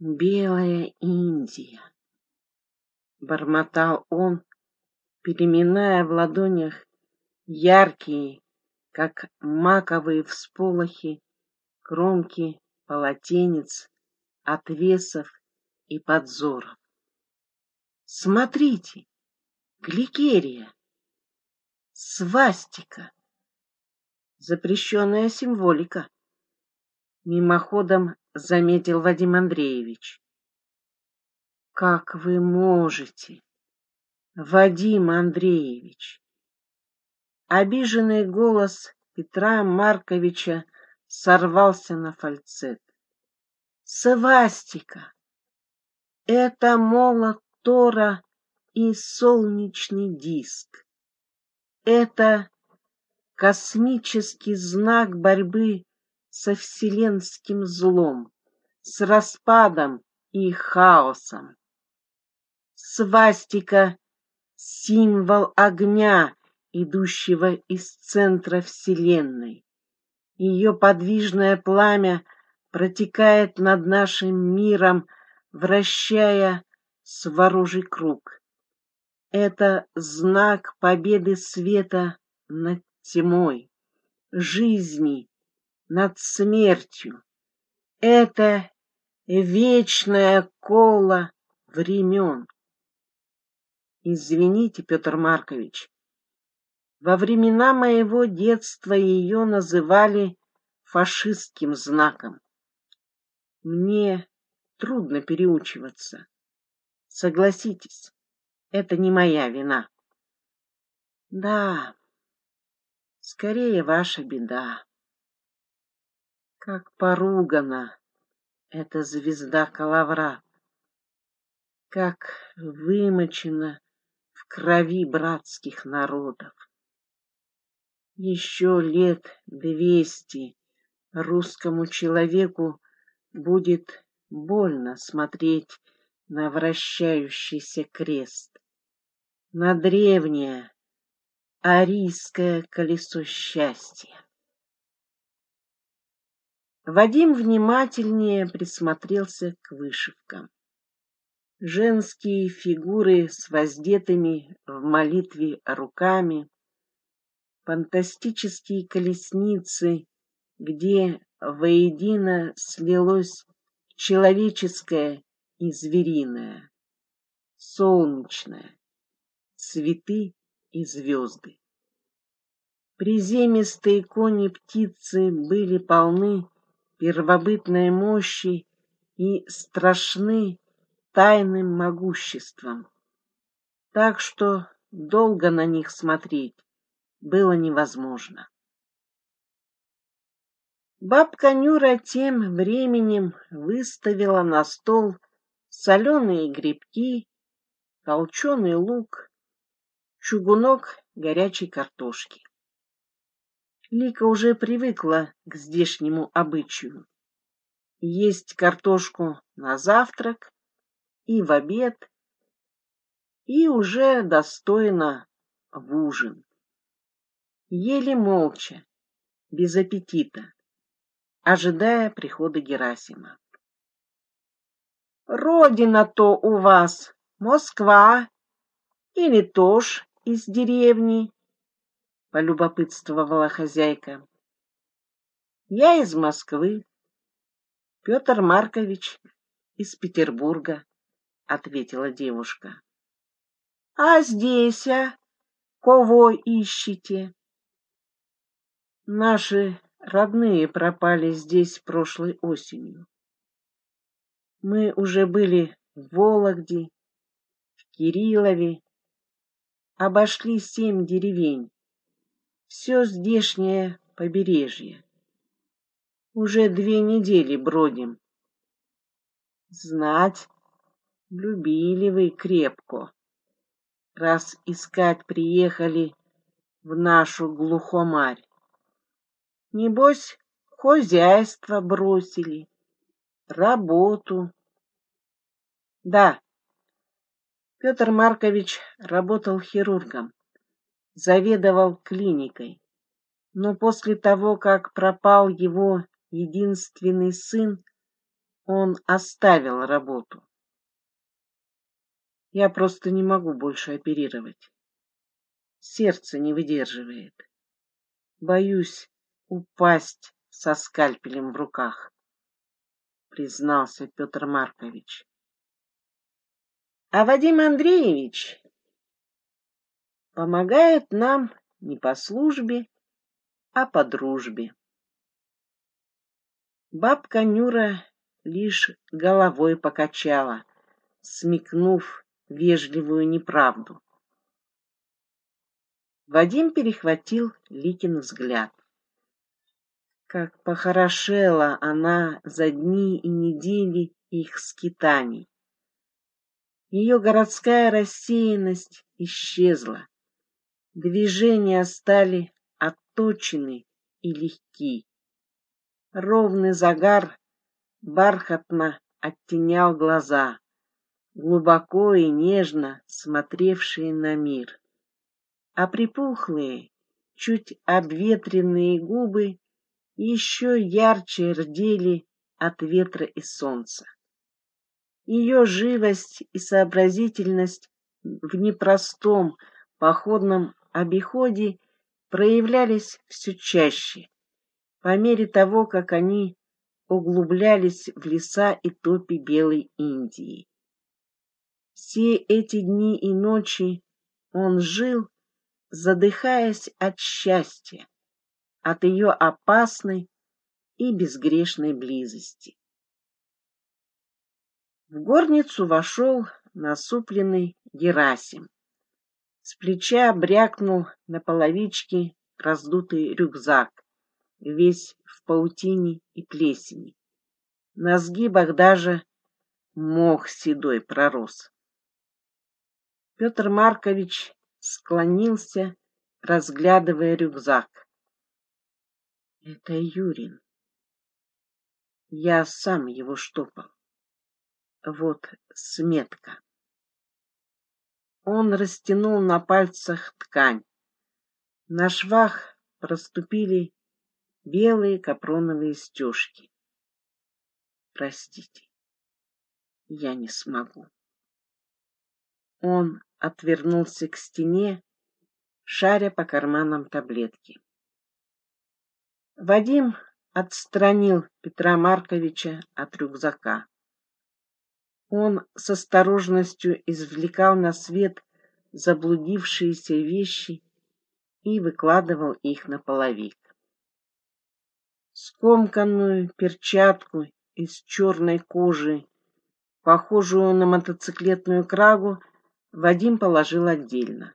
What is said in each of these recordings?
Белая Индия, бормотал он, переминая в ладонях яркие, как маковые всполохи, кромки полотенец, отвесов и подзоров. Смотрите, гликерия, свастика, запрещенная символика. Мимоходом заметил Вадим Андреевич. Как вы можете, Вадим Андреевич? Обиженный голос Петра Марковича сорвался на фальцет. Свастика! Это молот Тора и солнечный диск. Это космический знак борьбы со вселенским злом, с распадом и хаосом. Свастика — символ огня, идущего из центра Вселенной. Ее подвижное пламя протекает над нашим миром, вращая сворожий круг. Это знак победы света над тьмой, жизни над смертью. Это вечная кола времен. Извините, Петр Маркович, во времена моего детства ее называли фашистским знаком. Мне трудно переучиваться. Согласитесь, это не моя вина. Да, скорее ваша беда. Как поругана эта звезда Калавра, как вымочена в крови братских народов. Еще лет двести русскому человеку будет больно смотреть на вращающийся крест, на древнее арийское колесо счастья. Вадим внимательнее присмотрелся к вышивкам. Женские фигуры с воздетыми в молитве руками, фантастические колесницы, где воедино слилось человеческое и звериное, солнечное, цветы и звезды. Приземистые кони-птицы были полны первобытной мощи и страшны тайным могуществом, так что долго на них смотреть было невозможно. Бабка Нюра тем временем выставила на стол соленые грибки, толченый лук, чугунок горячей картошки. Лика уже привыкла к здешнему обычаю. Есть картошку на завтрак и в обед, и уже достойно в ужин. Ели молча, без аппетита, ожидая прихода Герасима. Родина-то у вас Москва или тоже из деревни? — полюбопытствовала хозяйка. «Я из Москвы. Петр Маркович из Петербурга», — ответила девушка. «А здесь, а? Кого ищете?» «Наши родные пропали здесь прошлой осенью. Мы уже были в Вологде, в Кириллове, обошли семь деревень все здешнее побережье. Уже две недели бродим. Знать, любили вы крепко, раз искать приехали в нашу глухомарь. Небось, хозяйство бросили, работу. Да, Петр Маркович работал хирургом заведовал клиникой. Но после того, как пропал его единственный сын, Он оставил работу. Я просто не могу больше оперировать. Сердце не выдерживает. Боюсь упасть со скальпелем в руках, признался Петр Маркович. А Вадим Андреевич помогает нам не по службе, а по дружбе. Бабка Нюра лишь головой покачала, смекнув вежливую неправду. Вадим перехватил Ликин взгляд. Как похорошела она за дни и недели их скитаний. Ее городская рассеянность исчезла. Движения стали отточены и легки. Ровный загар бархатно оттенял глаза, глубоко и нежно смотревшие на мир. А припухлые, чуть обветренные губы еще ярче рдели от ветра и солнца. Ее живость и сообразительность в непростом походном обиходе проявлялись все чаще, по мере того, как они углублялись в леса и топи Белой Индии. Все эти дни и ночи он жил, задыхаясь от счастья, от ее опасной и безгрешной близости. В горницу вошел насупленный Герасим. С плеча брякнул на половичке раздутый рюкзак, весь в паутине и плесени. На сгибах даже мох седой пророс. Петр Маркович склонился, разглядывая рюкзак. Это Юрин. Я сам его штопал. Вот сметка. Он растянул на пальцах ткань. На швах проступили белые капроновые стежки. Простите, я не смогу. Он отвернулся к стене, шаря по карманам таблетки. Вадим отстранил Петра Марковича от рюкзака. Он с осторожностью извлекал на свет заблудившиеся вещи и выкладывал их на половик. Скомканную перчатку из черной кожи, похожую на мотоциклетную крагу, Вадим положил отдельно.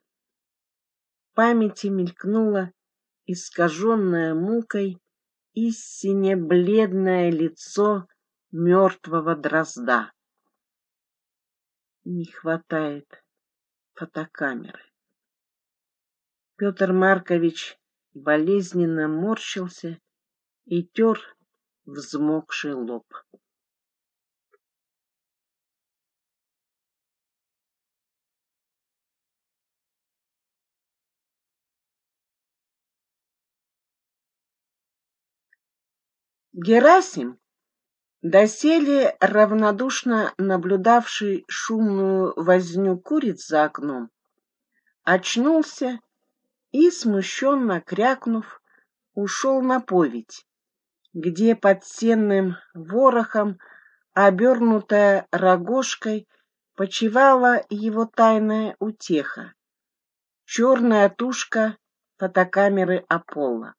В памяти мелькнуло искаженное мукой и сине-бледное лицо мертвого дрозда не хватает фотокамеры. Петр Маркович болезненно морщился и тер взмокший лоб. Герасим Доселе равнодушно наблюдавший шумную возню куриц за окном, очнулся и, смущенно крякнув, ушел на поведь, где под сенным ворохом, обернутая рогожкой, почивала его тайная утеха — черная тушка фотокамеры Аполло.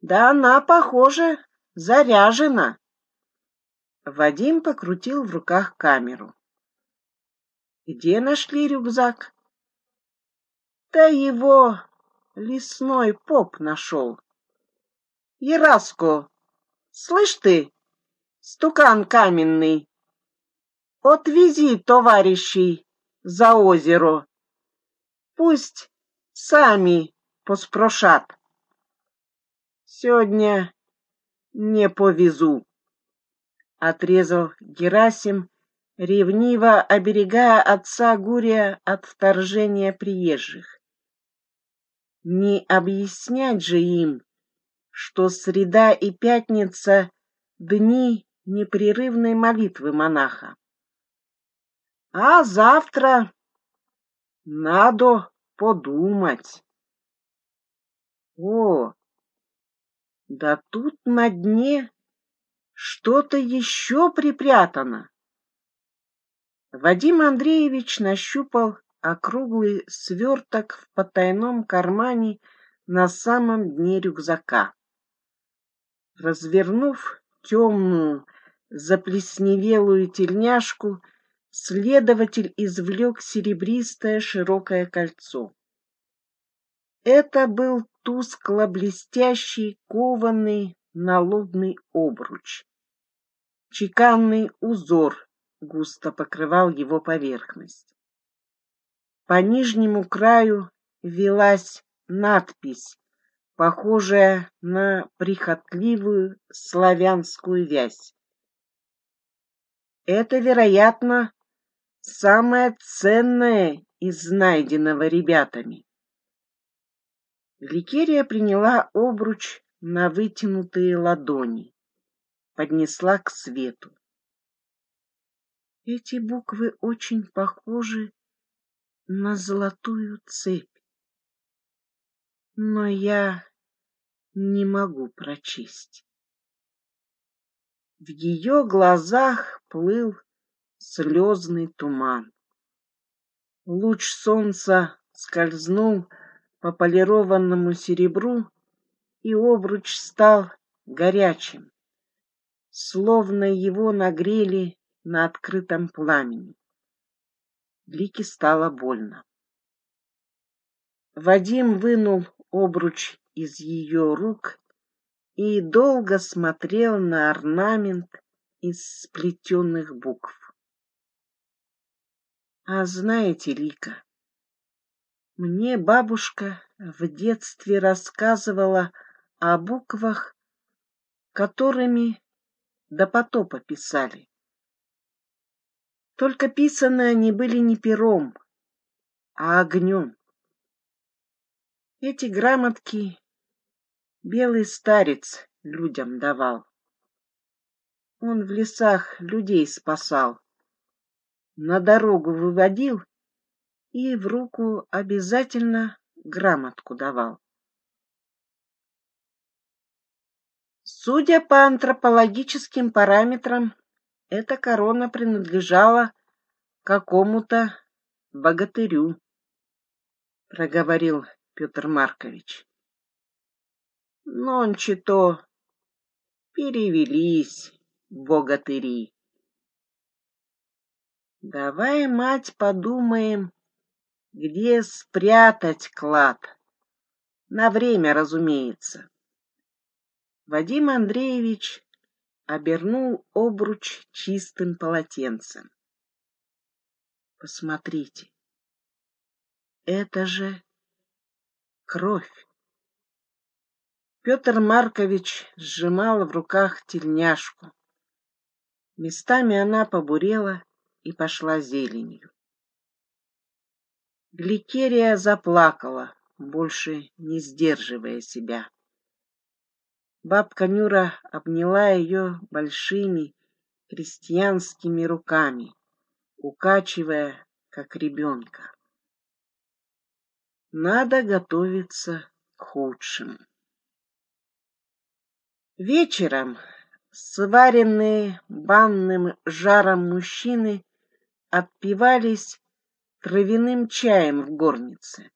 Да она, похоже, Заряжена. Вадим покрутил в руках камеру. Где нашли рюкзак? Да его лесной поп нашел. Яраско, слышь ты, стукан каменный, отвези товарищей за озеро. Пусть сами поспрошат. Сегодня не повезу, отрезал Герасим, ревниво оберегая отца Гурия от вторжения приезжих. Не объяснять же им, что среда и пятница — дни непрерывной молитвы монаха. А завтра надо подумать. О, да тут на дне что-то еще припрятано. Вадим Андреевич нащупал округлый сверток в потайном кармане на самом дне рюкзака. Развернув темную, заплесневелую тельняшку, следователь извлек серебристое широкое кольцо. Это был тускло-блестящий кованный налобный обруч. Чеканный узор густо покрывал его поверхность. По нижнему краю велась надпись, похожая на прихотливую славянскую вязь. Это, вероятно, самое ценное из найденного ребятами. Гликерия приняла обруч на вытянутые ладони, поднесла к свету. Эти буквы очень похожи на золотую цепь, но я не могу прочесть. В ее глазах плыл слезный туман. Луч солнца скользнул по полированному серебру, и обруч стал горячим, словно его нагрели на открытом пламени. Лике стало больно. Вадим вынул обруч из ее рук и долго смотрел на орнамент из сплетенных букв. А знаете, Лика, мне бабушка в детстве рассказывала о буквах, которыми до потопа писали. Только писаны они были не пером, а огнем. Эти грамотки белый старец людям давал. Он в лесах людей спасал, на дорогу выводил и в руку обязательно грамотку давал. Судя по антропологическим параметрам, эта корона принадлежала какому-то богатырю, проговорил Петр Маркович. Нонче-то перевелись богатыри. Давай, мать, подумаем, где спрятать клад. На время, разумеется. Вадим Андреевич обернул обруч чистым полотенцем. Посмотрите, это же кровь. Петр Маркович сжимал в руках тельняшку. Местами она побурела и пошла зеленью. Гликерия заплакала, больше не сдерживая себя. Бабка Нюра обняла ее большими крестьянскими руками, укачивая, как ребенка. Надо готовиться к худшему. Вечером сваренные банным жаром мужчины отпивались травяным чаем в горнице,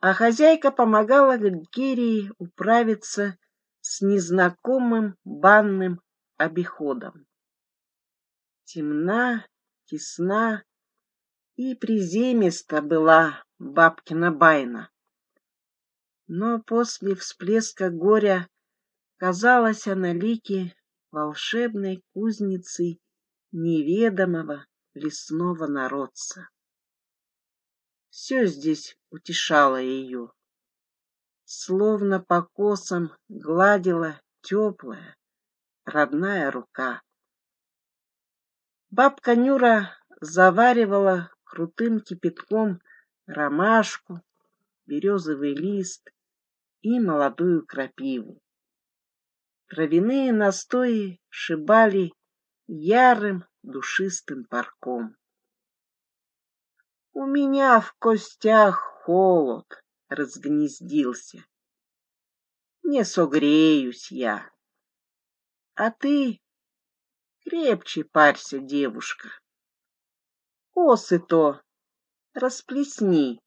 а хозяйка помогала Герии управиться с незнакомым банным обиходом. Темна, тесна и приземиста была бабкина байна. Но после всплеска горя казалась она Лике волшебной кузницей неведомого лесного народца. Все здесь утешало ее словно по косам гладила теплая, родная рука. Бабка Нюра заваривала крутым кипятком ромашку, березовый лист и молодую крапиву. Травяные настои шибали ярым душистым парком. У меня в костях холод разгнездился. Не согреюсь я. А ты крепче парься, девушка. Косы-то расплесни.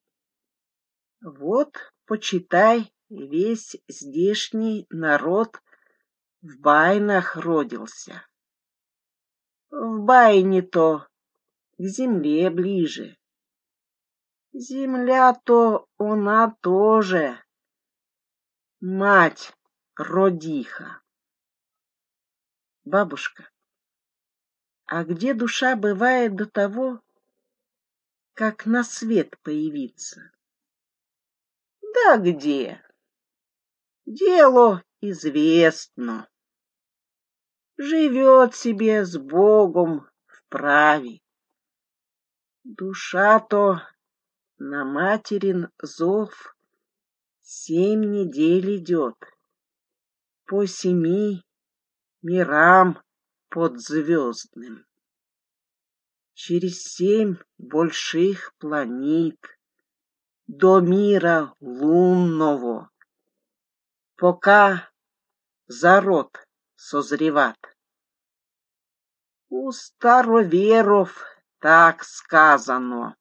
Вот, почитай, весь здешний народ в байнах родился. В байне-то к земле ближе. Земля-то она тоже. Мать родиха. Бабушка, а где душа бывает до того, как на свет появиться? Да где? Дело известно. Живет себе с Богом в праве. Душа-то на материн зов семь недель идет. По семи мирам подзвездным. Через семь больших планет до мира лунного, пока зарод созреват. У староверов так сказано.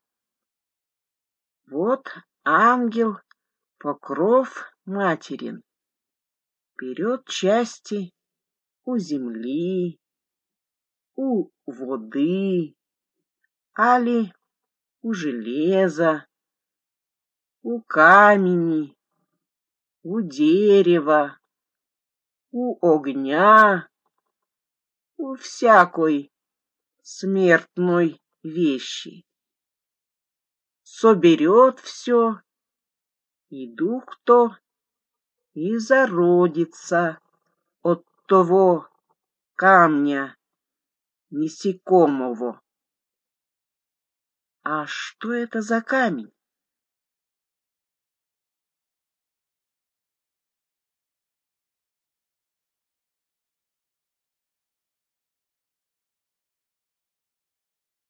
Вот ангел, покров материн, берет части у земли, у воды, али у железа, у камени, у дерева, у огня, у всякой смертной вещи соберет все, и дух-то и зародится от того камня насекомого. А что это за камень?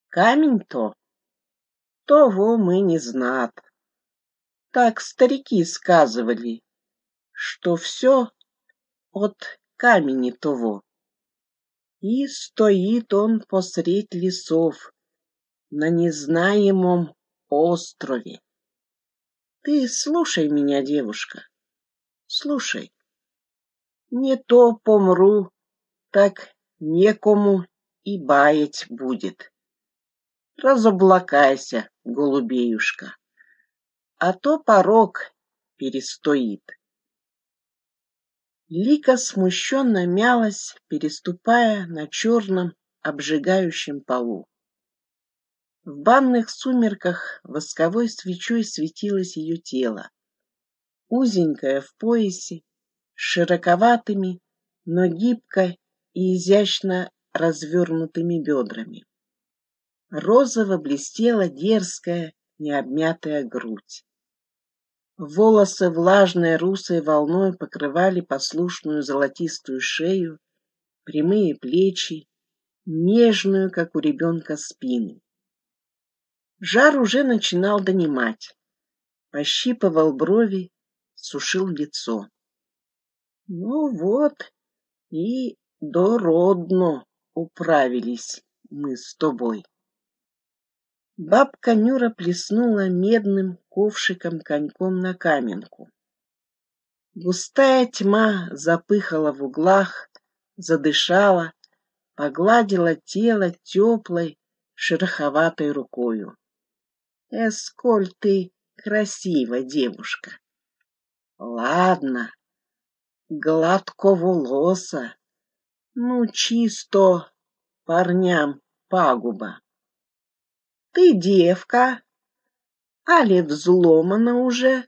Камень-то того мы не знат. Так старики сказывали, что все от камени того. И стоит он посредь лесов на незнаемом острове. Ты слушай меня, девушка, слушай. Не то помру, так некому и баять будет. Разоблакайся, голубеюшка, а то порог перестоит. Лика смущенно мялась, переступая на черном обжигающем полу. В банных сумерках восковой свечой светилось ее тело, узенькое в поясе, широковатыми, но гибко и изящно развернутыми бедрами розово блестела дерзкая, необмятая грудь. Волосы влажной русой волной покрывали послушную золотистую шею, прямые плечи, нежную, как у ребенка, спину. Жар уже начинал донимать. Пощипывал брови, сушил лицо. Ну вот, и дородно управились мы с тобой. Бабка Нюра плеснула медным ковшиком коньком на каменку. Густая тьма запыхала в углах, задышала, погладила тело теплой, шероховатой рукою. Эсколь ты красива, девушка. Ладно, гладковолоса, ну чисто парням пагуба. Ты девка, али взломана уже?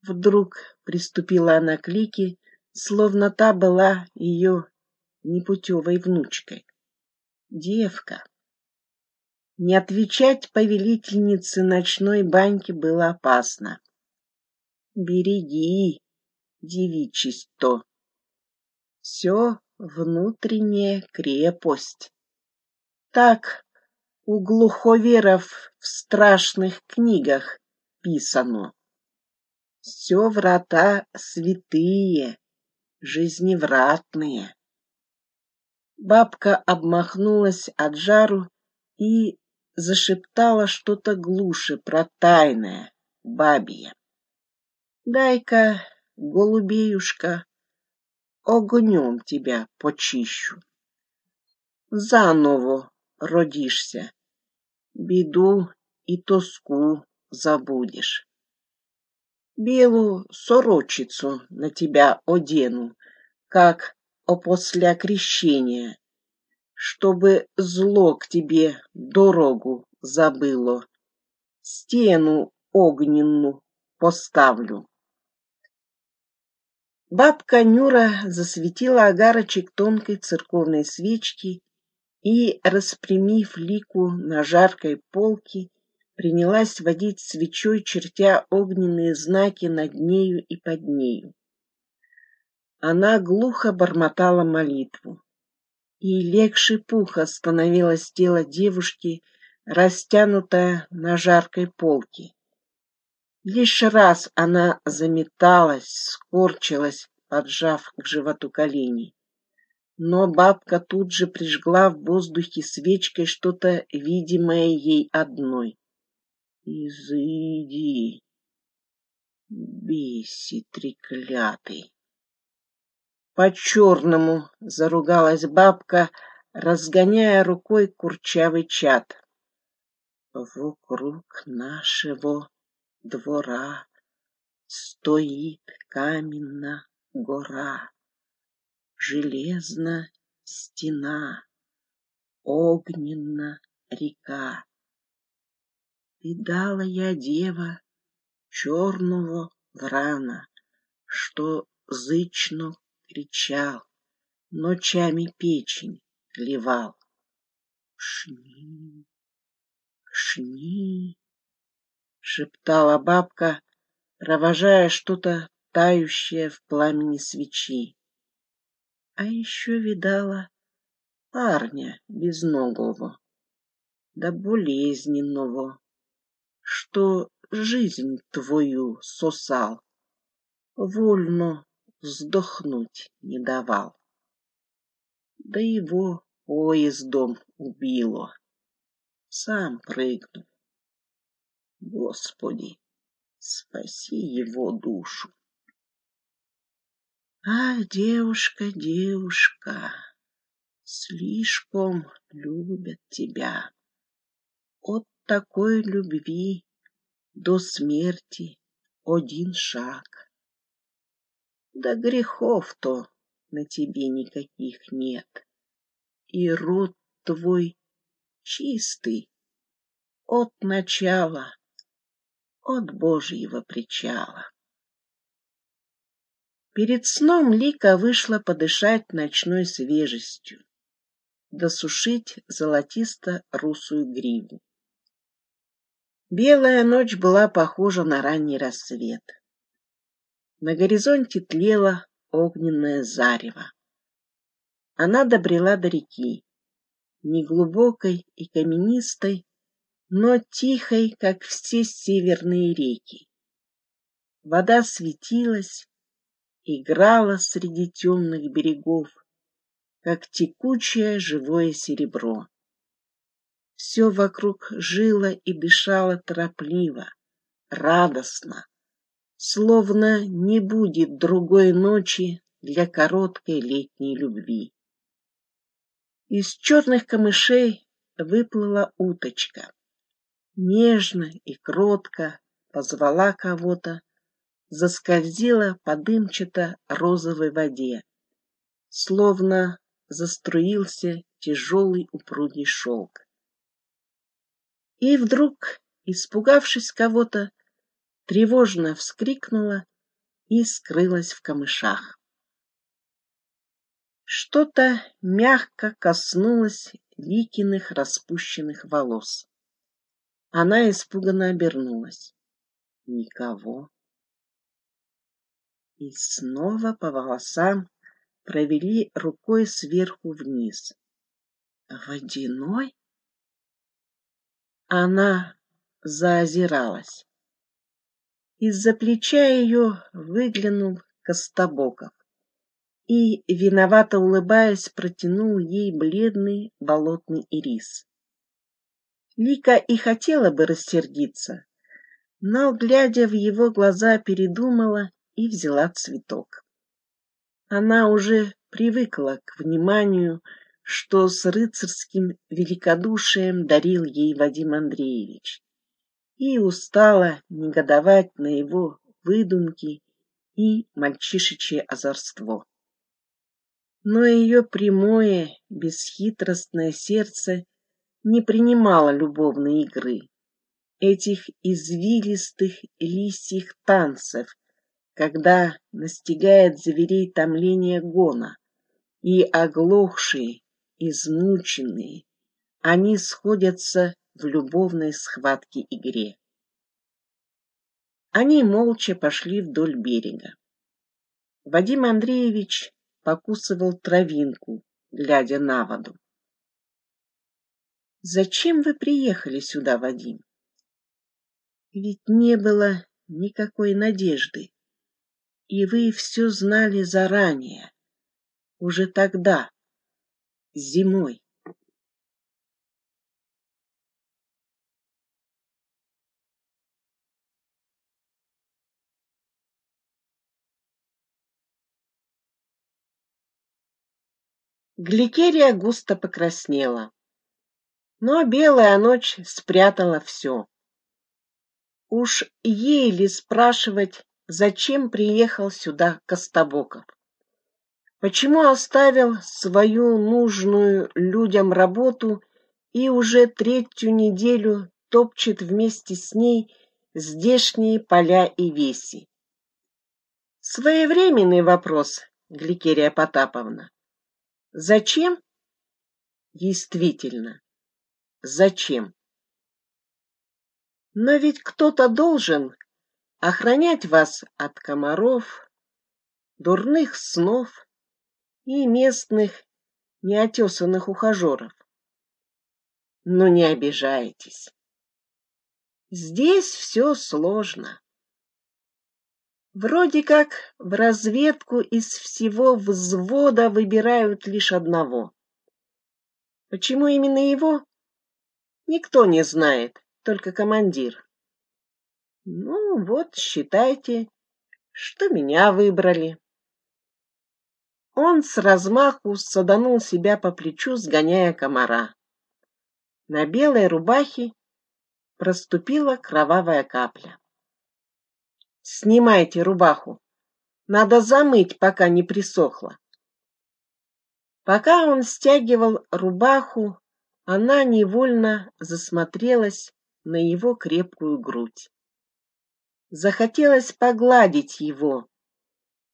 Вдруг приступила она к Лике, словно та была ее непутевой внучкой. Девка. Не отвечать повелительнице ночной баньки было опасно. Береги девичесть-то. все внутренняя крепость. Так у глуховеров в страшных книгах писано. Все врата святые, жизневратные. Бабка обмахнулась от жару и зашептала что-то глуше про тайное, бабье. Дай-ка, голубеюшка, огнем тебя почищу. Заново родишься, беду и тоску забудешь. Белую сорочицу на тебя одену, как опосля крещения, чтобы зло к тебе дорогу забыло. Стену огненную поставлю. Бабка Нюра засветила огарочек тонкой церковной свечки и, распрямив лику на жаркой полке, принялась водить свечой, чертя огненные знаки над нею и под нею. Она глухо бормотала молитву, и легче пуха становилось тело девушки, растянутое на жаркой полке. Лишь раз она заметалась, скорчилась, поджав к животу колени. Но бабка тут же прижгла в воздухе свечкой что-то видимое ей одной. Изыди, беси треклятый. По-черному заругалась бабка, разгоняя рукой курчавый чад. Вокруг нашего двора стоит каменная гора, железна стена, огненна река. Видала я дева черного врана, что зычно кричал, ночами печень клевал. Шни, шни, шептала бабка, провожая что-то тающее в пламени свечи. А еще видала парня безногого, да болезненного, что жизнь твою сосал, вольно вздохнуть не давал. Да его поездом убило, сам прыгнул. Господи, спаси его душу. Ах, девушка, девушка, слишком любят тебя. От такой любви до смерти один шаг. Да грехов-то на тебе никаких нет, и род твой чистый от начала, от Божьего причала. Перед сном Лика вышла подышать ночной свежестью, досушить золотисто-русую гриву. Белая ночь была похожа на ранний рассвет. На горизонте тлело огненное зарево. Она добрела до реки, неглубокой и каменистой, но тихой, как все северные реки. Вода светилась, играла среди темных берегов, как текучее живое серебро. Все вокруг жило и дышало торопливо, радостно, словно не будет другой ночи для короткой летней любви. Из черных камышей выплыла уточка. Нежно и кротко позвала кого-то, заскользила по дымчато-розовой воде, словно заструился тяжелый упругий шелк. И вдруг, испугавшись кого-то, тревожно вскрикнула и скрылась в камышах. Что-то мягко коснулось Ликиных распущенных волос. Она испуганно обернулась. Никого. И снова по волосам провели рукой сверху вниз. Водяной? Она заозиралась. Из-за плеча ее выглянул Костобоков и, виновато улыбаясь, протянул ей бледный болотный ирис. Лика и хотела бы рассердиться, но, глядя в его глаза, передумала и взяла цветок. Она уже привыкла к вниманию, что с рыцарским великодушием дарил ей Вадим Андреевич, и устала негодовать на его выдумки и мальчишечье озорство. Но ее прямое, бесхитростное сердце не принимало любовной игры, этих извилистых лисьих танцев, когда настигает зверей томление гона, и оглохшие, измученные, они сходятся в любовной схватке-игре. Они молча пошли вдоль берега. Вадим Андреевич покусывал травинку, глядя на воду. Зачем вы приехали сюда, Вадим? Ведь не было никакой надежды, и вы все знали заранее, уже тогда, зимой. Гликерия густо покраснела, но белая ночь спрятала все. Уж ей ли спрашивать, зачем приехал сюда Костобоков? Почему оставил свою нужную людям работу и уже третью неделю топчет вместе с ней здешние поля и веси? Своевременный вопрос, Гликерия Потаповна. Зачем? Действительно, зачем? Но ведь кто-то должен охранять вас от комаров, дурных снов и местных неотесанных ухажеров. Но не обижайтесь. Здесь все сложно. Вроде как в разведку из всего взвода выбирают лишь одного. Почему именно его? Никто не знает, только командир. Ну вот, считайте, что меня выбрали. Он с размаху саданул себя по плечу, сгоняя комара. На белой рубахе проступила кровавая капля. Снимайте рубаху. Надо замыть, пока не присохло. Пока он стягивал рубаху, она невольно засмотрелась на его крепкую грудь. Захотелось погладить его,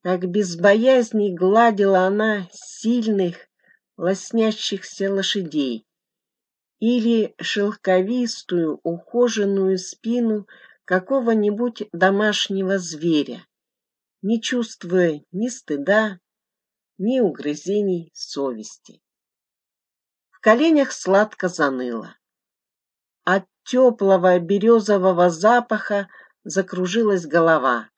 как без боязни гладила она сильных, лоснящихся лошадей или шелковистую, ухоженную спину какого-нибудь домашнего зверя, не чувствуя ни стыда, ни угрызений совести. В коленях сладко заныло. От теплого березового запаха закружилась голова,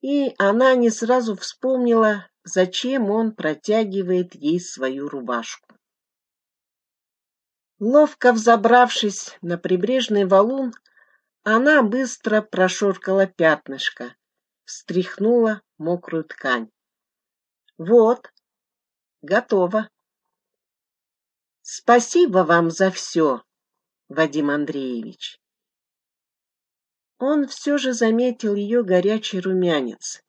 и она не сразу вспомнила, зачем он протягивает ей свою рубашку. Ловко взобравшись на прибрежный валун, она быстро прошуркала пятнышко, встряхнула мокрую ткань. Вот, готово. Спасибо вам за все, Вадим Андреевич. Он все же заметил ее горячий румянец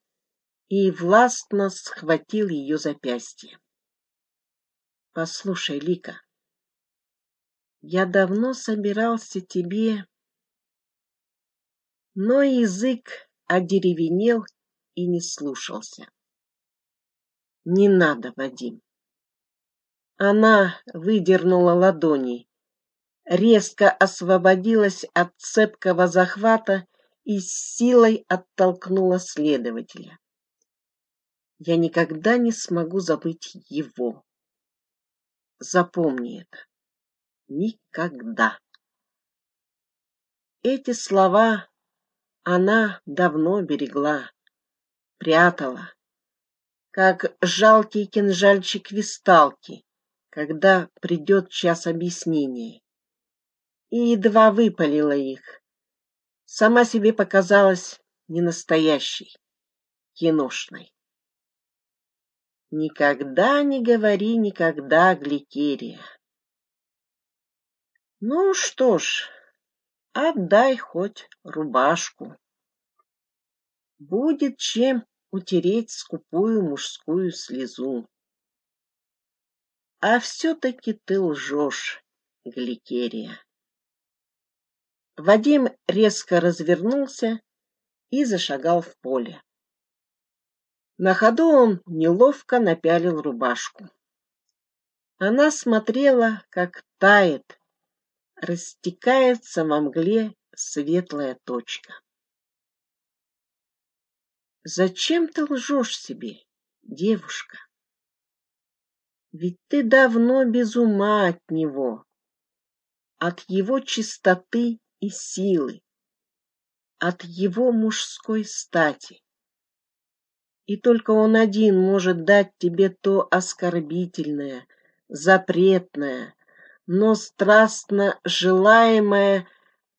и властно схватил ее запястье. Послушай, Лика, я давно собирался тебе но язык одеревенел и не слушался. Не надо, Вадим. Она выдернула ладони, резко освободилась от цепкого захвата и с силой оттолкнула следователя. я никогда не смогу забыть его. Запомни это. Никогда. Эти слова она давно берегла, прятала, как жалкий кинжальчик висталки, когда придет час объяснения. И едва выпалила их. Сама себе показалась ненастоящей, киношной. Никогда не говори никогда, Гликерия. Ну что ж, отдай хоть рубашку. Будет чем утереть скупую мужскую слезу. А все-таки ты лжешь, Гликерия. Вадим резко развернулся и зашагал в поле. На ходу он неловко напялил рубашку. Она смотрела, как тает, растекается во мгле светлая точка. Зачем ты лжешь себе, девушка? Ведь ты давно без ума от него, от его чистоты и силы, от его мужской стати и только он один может дать тебе то оскорбительное, запретное, но страстно желаемое,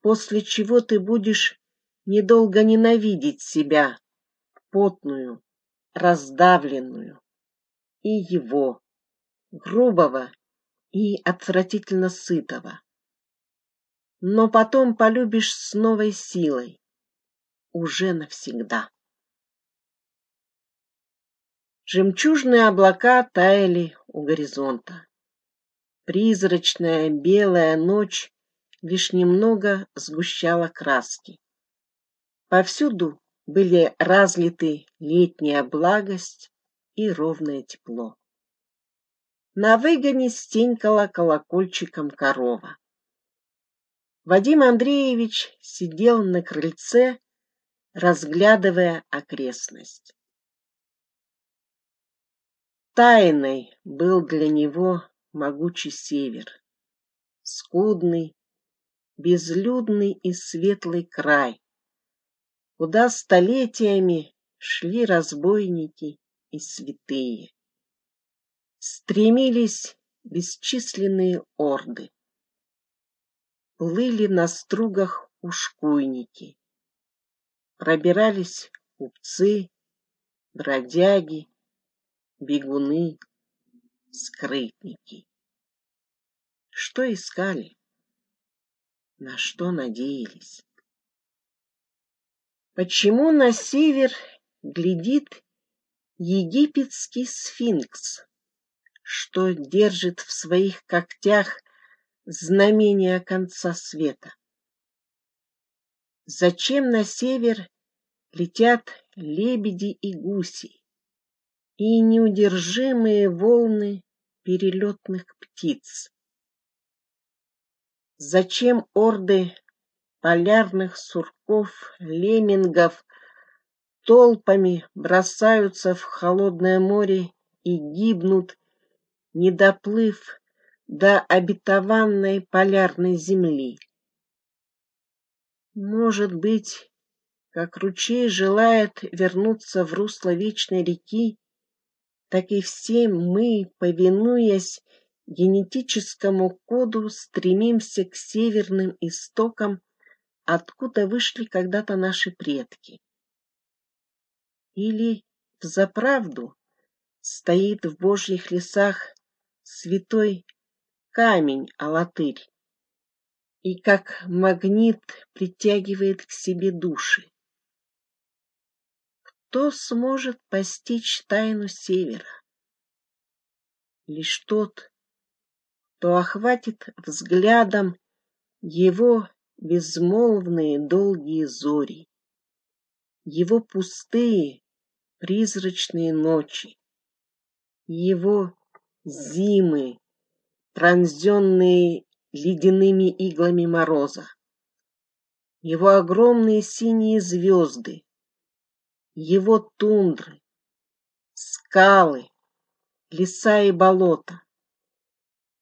после чего ты будешь недолго ненавидеть себя, потную, раздавленную, и его, грубого и отвратительно сытого. Но потом полюбишь с новой силой, уже навсегда. Жемчужные облака таяли у горизонта. Призрачная белая ночь лишь немного сгущала краски. Повсюду были разлиты летняя благость и ровное тепло. На выгоне стенькала колокольчиком корова. Вадим Андреевич сидел на крыльце, разглядывая окрестность. Тайной был для него могучий север, скудный, безлюдный и светлый край, куда столетиями шли разбойники и святые. Стремились бесчисленные орды. Плыли на стругах ушкуйники. Пробирались купцы, бродяги, бегуны, скрытники. Что искали? На что надеялись? Почему на север глядит египетский сфинкс, что держит в своих когтях знамение конца света? Зачем на север летят лебеди и гуси? и неудержимые волны перелетных птиц. Зачем орды полярных сурков, леммингов толпами бросаются в холодное море и гибнут, не доплыв до обетованной полярной земли? Может быть, как ручей желает вернуться в русло вечной реки, так и все мы, повинуясь генетическому коду, стремимся к северным истокам, откуда вышли когда-то наши предки. Или взаправду стоит в божьих лесах святой камень Алатырь и как магнит притягивает к себе души. Кто сможет постичь тайну севера? Лишь тот, кто охватит взглядом его безмолвные долгие зори, его пустые призрачные ночи, его зимы, пронзенные ледяными иглами мороза, его огромные синие звезды, его тундры, скалы, леса и болота,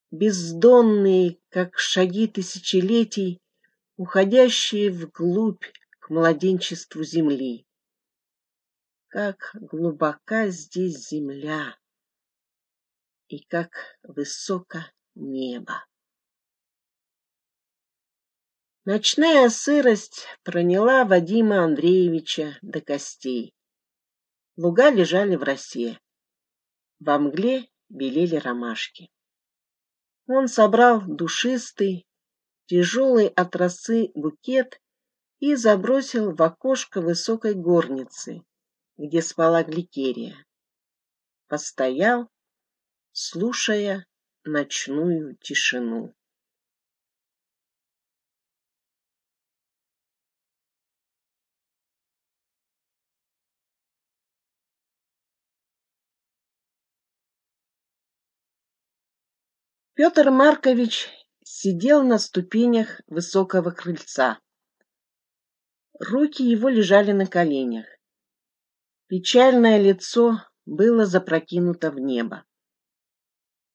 бездонные, как шаги тысячелетий, уходящие вглубь к младенчеству земли. Как глубока здесь земля! И как высоко небо. Ночная сырость проняла Вадима Андреевича до костей. Луга лежали в росе. Во мгле белели ромашки. Он собрал душистый, тяжелый от росы букет и забросил в окошко высокой горницы, где спала Гликерия. Постоял, слушая ночную тишину. Петр Маркович сидел на ступенях высокого крыльца. Руки его лежали на коленях. Печальное лицо было запрокинуто в небо.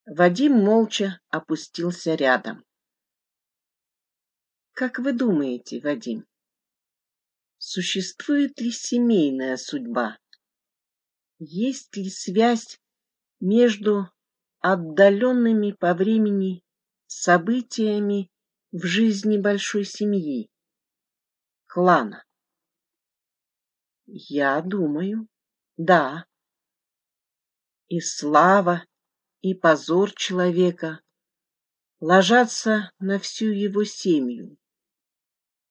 Вадим молча опустился рядом. Как вы думаете, Вадим, существует ли семейная судьба? Есть ли связь между отдаленными по времени событиями в жизни большой семьи, клана. Я думаю, да. И слава, и позор человека ложатся на всю его семью,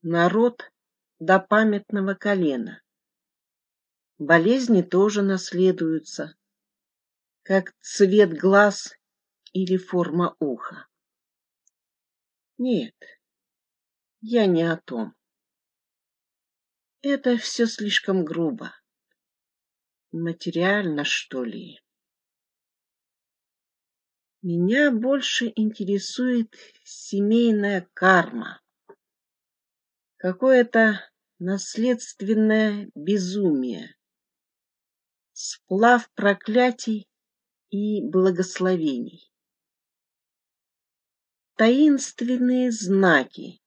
народ до памятного колена. Болезни тоже наследуются, как цвет глаз или форма уха. Нет, я не о том. Это все слишком грубо. Материально, что ли? Меня больше интересует семейная карма. Какое-то наследственное безумие. Сплав проклятий и благословений. Таинственные знаки,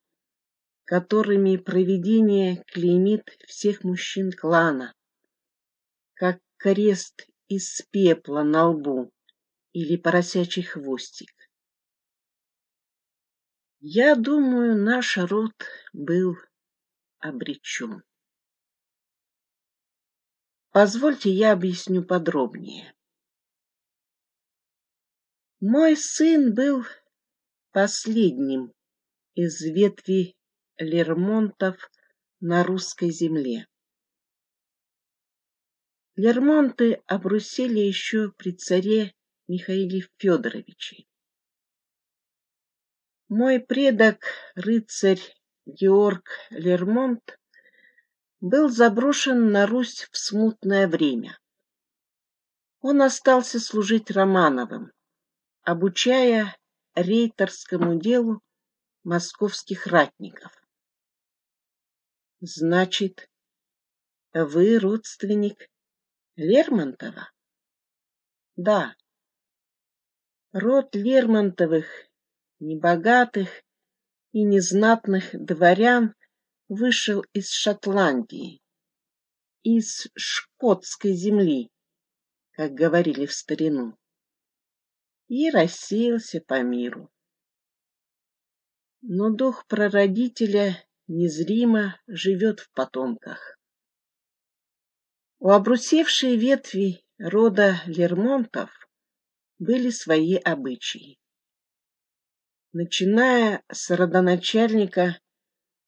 которыми провидение клеймит всех мужчин клана, как крест из пепла на лбу или поросячий хвостик. Я думаю, наш род был обречен. Позвольте я объясню подробнее. Мой сын был последним из ветви Лермонтов на русской земле. Лермонты обрусели еще при царе Михаиле Федоровиче. Мой предок, рыцарь Георг Лермонт, был заброшен на Русь в смутное время. Он остался служить Романовым, обучая рейтерскому делу московских ратников. Значит, вы родственник Лермонтова? Да. Род Лермонтовых, небогатых и незнатных дворян, вышел из Шотландии, из шкотской земли, как говорили в старину и рассеялся по миру. Но дух прародителя незримо живет в потомках. У обрусевшей ветви рода Лермонтов были свои обычаи. Начиная с родоначальника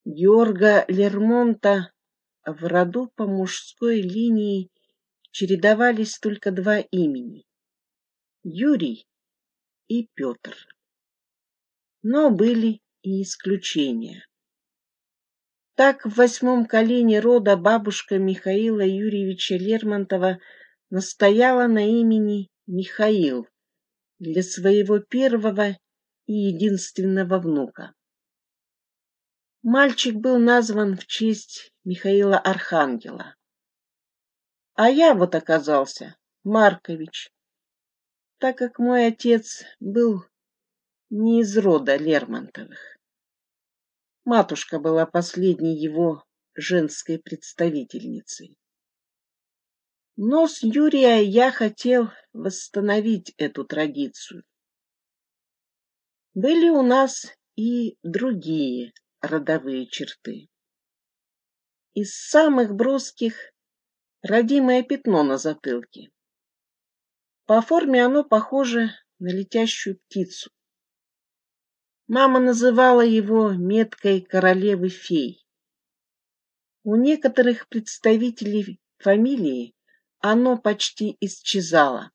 Георга Лермонта, в роду по мужской линии чередовались только два имени — Юрий и Петр. Но были и исключения. Так в восьмом колене рода бабушка Михаила Юрьевича Лермонтова настояла на имени Михаил для своего первого и единственного внука. Мальчик был назван в честь Михаила Архангела. А я вот оказался Маркович, так как мой отец был не из рода Лермонтовых. Матушка была последней его женской представительницей. Но с Юрия я хотел восстановить эту традицию. Были у нас и другие родовые черты. Из самых броских — родимое пятно на затылке. По форме оно похоже на летящую птицу. Мама называла его меткой королевы фей. У некоторых представителей фамилии оно почти исчезало,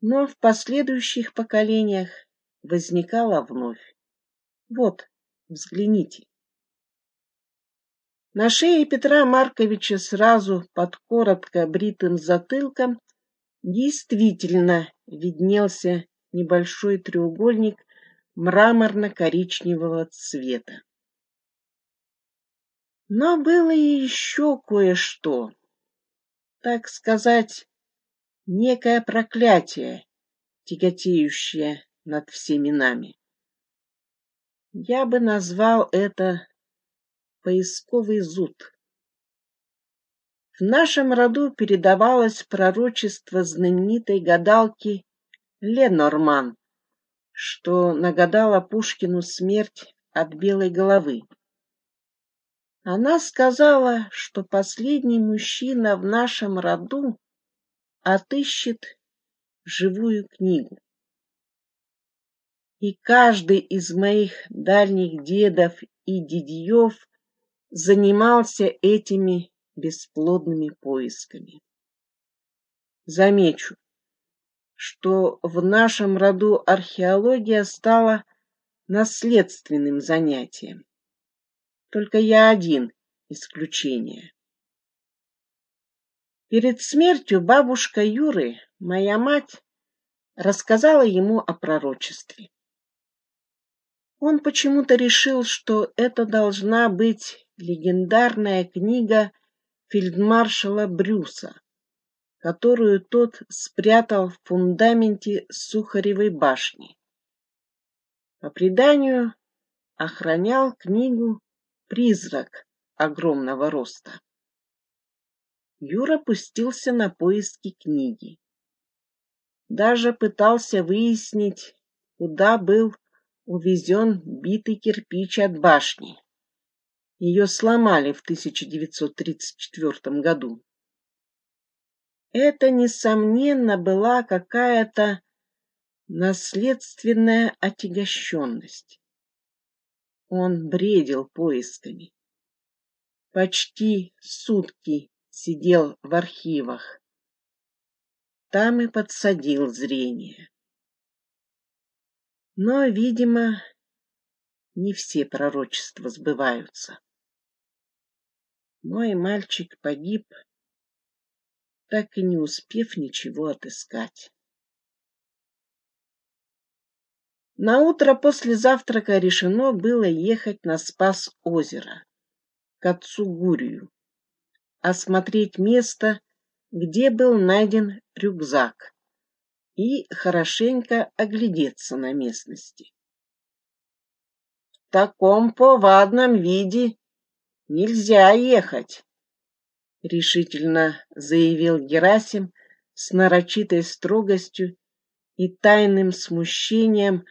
но в последующих поколениях возникало вновь. Вот, взгляните. На шее Петра Марковича сразу под коротко бритым затылком действительно виднелся небольшой треугольник мраморно-коричневого цвета. Но было и еще кое-что так сказать, некое проклятие, тяготеющее над всеми нами. Я бы назвал это поисковый зуд. В нашем роду передавалось пророчество знаменитой гадалки Ленорман, что нагадала Пушкину смерть от белой головы. Она сказала, что последний мужчина в нашем роду отыщет живую книгу. И каждый из моих дальних дедов и дедьев занимался этими бесплодными поисками. Замечу, что в нашем роду археология стала наследственным занятием. Только я один исключение. Перед смертью бабушка Юры, моя мать, рассказала ему о пророчестве. Он почему-то решил, что это должна быть легендарная книга фельдмаршала Брюса, которую тот спрятал в фундаменте Сухаревой башни. По преданию, охранял книгу призрак огромного роста. Юра пустился на поиски книги. Даже пытался выяснить, куда был увезен битый кирпич от башни. Ее сломали в 1934 году. Это, несомненно, была какая-то наследственная отягощенность. Он бредил поисками. Почти сутки сидел в архивах. Там и подсадил зрение. Но, видимо, не все пророчества сбываются. Мой мальчик погиб, так и не успев ничего отыскать. На утро после завтрака решено было ехать на Спас озера к отцу Гурию, осмотреть место, где был найден рюкзак, и хорошенько оглядеться на местности. В таком повадном виде нельзя ехать, решительно заявил Герасим с нарочитой строгостью и тайным смущением,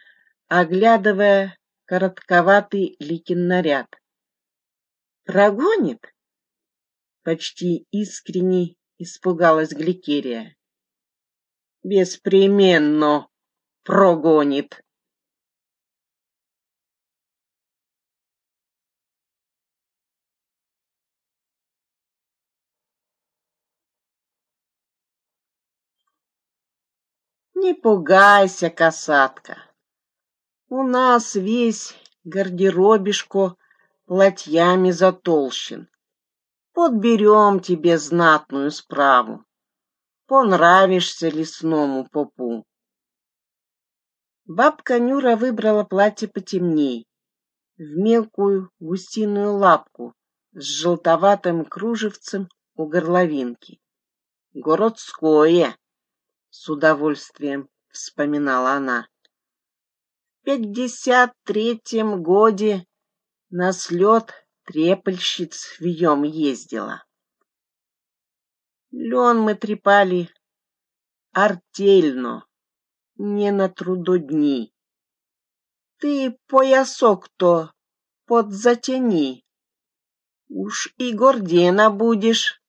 оглядывая коротковатый Ликин наряд. «Прогонит?» Почти искренне испугалась Гликерия. «Беспременно прогонит!» Не пугайся, касатка. У нас весь гардеробишко платьями затолщен. Подберем тебе знатную справу. Понравишься лесному попу. Бабка Нюра выбрала платье потемней, в мелкую гусиную лапку с желтоватым кружевцем у горловинки. Городское. с удовольствием вспоминала она. Пятьдесят третьем годе на слет трепальщиц вьем ездила. Лен мы трепали артельно, не на трудодни. Ты поясок-то подзатяни, уж и гордена будешь.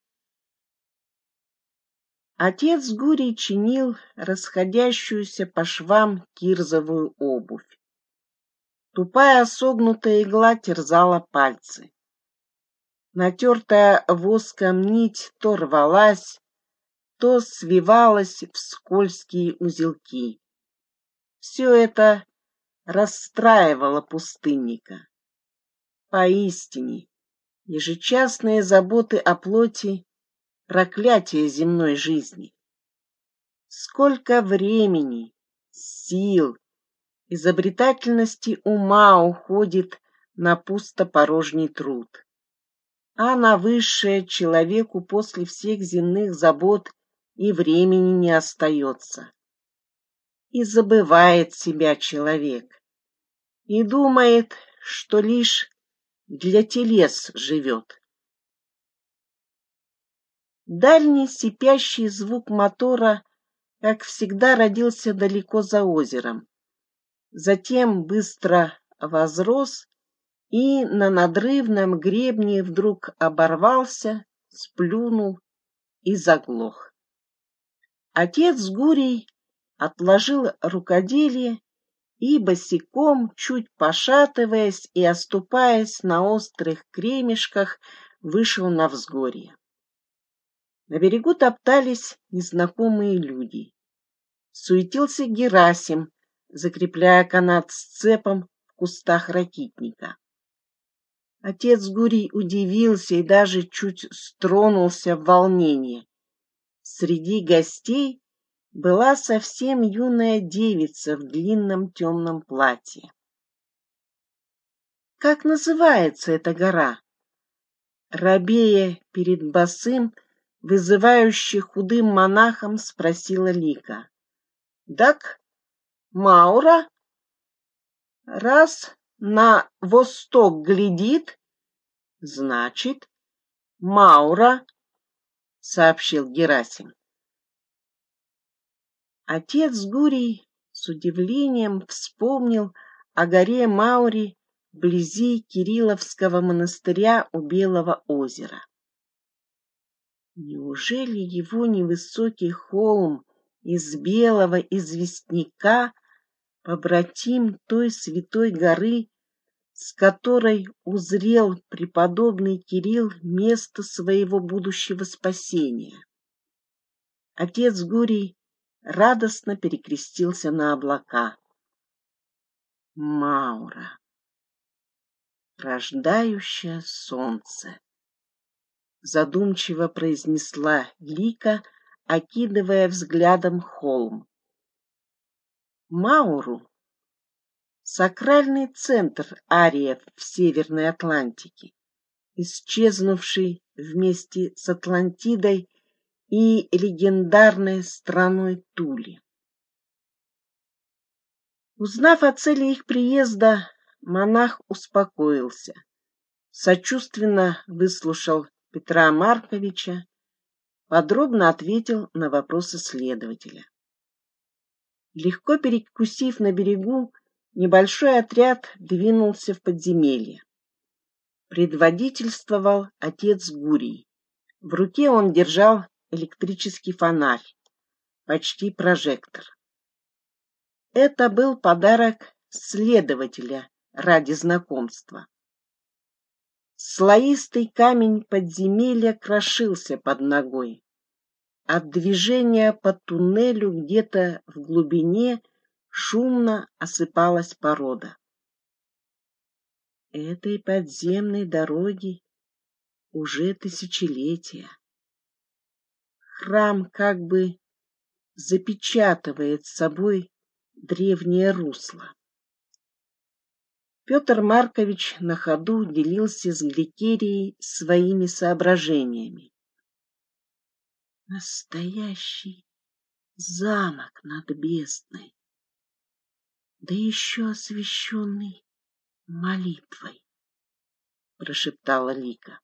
Отец Гурий чинил расходящуюся по швам кирзовую обувь. Тупая согнутая игла терзала пальцы. Натертая воском нить то рвалась, то свивалась в скользкие узелки. Все это расстраивало пустынника. Поистине, ежечасные заботы о плоти проклятие земной жизни. Сколько времени, сил, изобретательности ума уходит на пустопорожний труд. А на высшее человеку после всех земных забот и времени не остается. И забывает себя человек, и думает, что лишь для телес живет. Дальний сипящий звук мотора, как всегда, родился далеко за озером. Затем быстро возрос и на надрывном гребне вдруг оборвался, сплюнул и заглох. Отец Гурий отложил рукоделие и босиком, чуть пошатываясь и оступаясь на острых кремешках, вышел на взгорье. На берегу топтались незнакомые люди. Суетился Герасим, закрепляя канат с цепом в кустах ракитника. Отец Гурий удивился и даже чуть стронулся в волнении. Среди гостей была совсем юная девица в длинном темном платье. Как называется эта гора? Рабея перед босым, вызывающе худым монахом спросила Лика. «Так, Маура, раз на восток глядит, значит, Маура», — сообщил Герасим. Отец Гурий с удивлением вспомнил о горе Маури вблизи Кирилловского монастыря у Белого озера. Неужели его невысокий холм из белого известняка побратим той святой горы, с которой узрел преподобный Кирилл место своего будущего спасения? Отец Гурий радостно перекрестился на облака. Маура, рождающее солнце задумчиво произнесла Лика, окидывая взглядом холм. Мауру — сакральный центр ариев в Северной Атлантике, исчезнувший вместе с Атлантидой и легендарной страной Тули. Узнав о цели их приезда, монах успокоился, сочувственно выслушал Петра Марковича подробно ответил на вопросы следователя. Легко перекусив на берегу, небольшой отряд двинулся в подземелье. Предводительствовал отец Гурий. В руке он держал электрический фонарь, почти прожектор. Это был подарок следователя ради знакомства. Слоистый камень подземелья крошился под ногой. От движения по туннелю где-то в глубине шумно осыпалась порода. Этой подземной дороги уже тысячелетия. Храм как бы запечатывает собой древнее русло. Петр Маркович на ходу делился с Гликерией своими соображениями. Настоящий замок над бездной, да еще освященный молитвой, — прошептала Лика.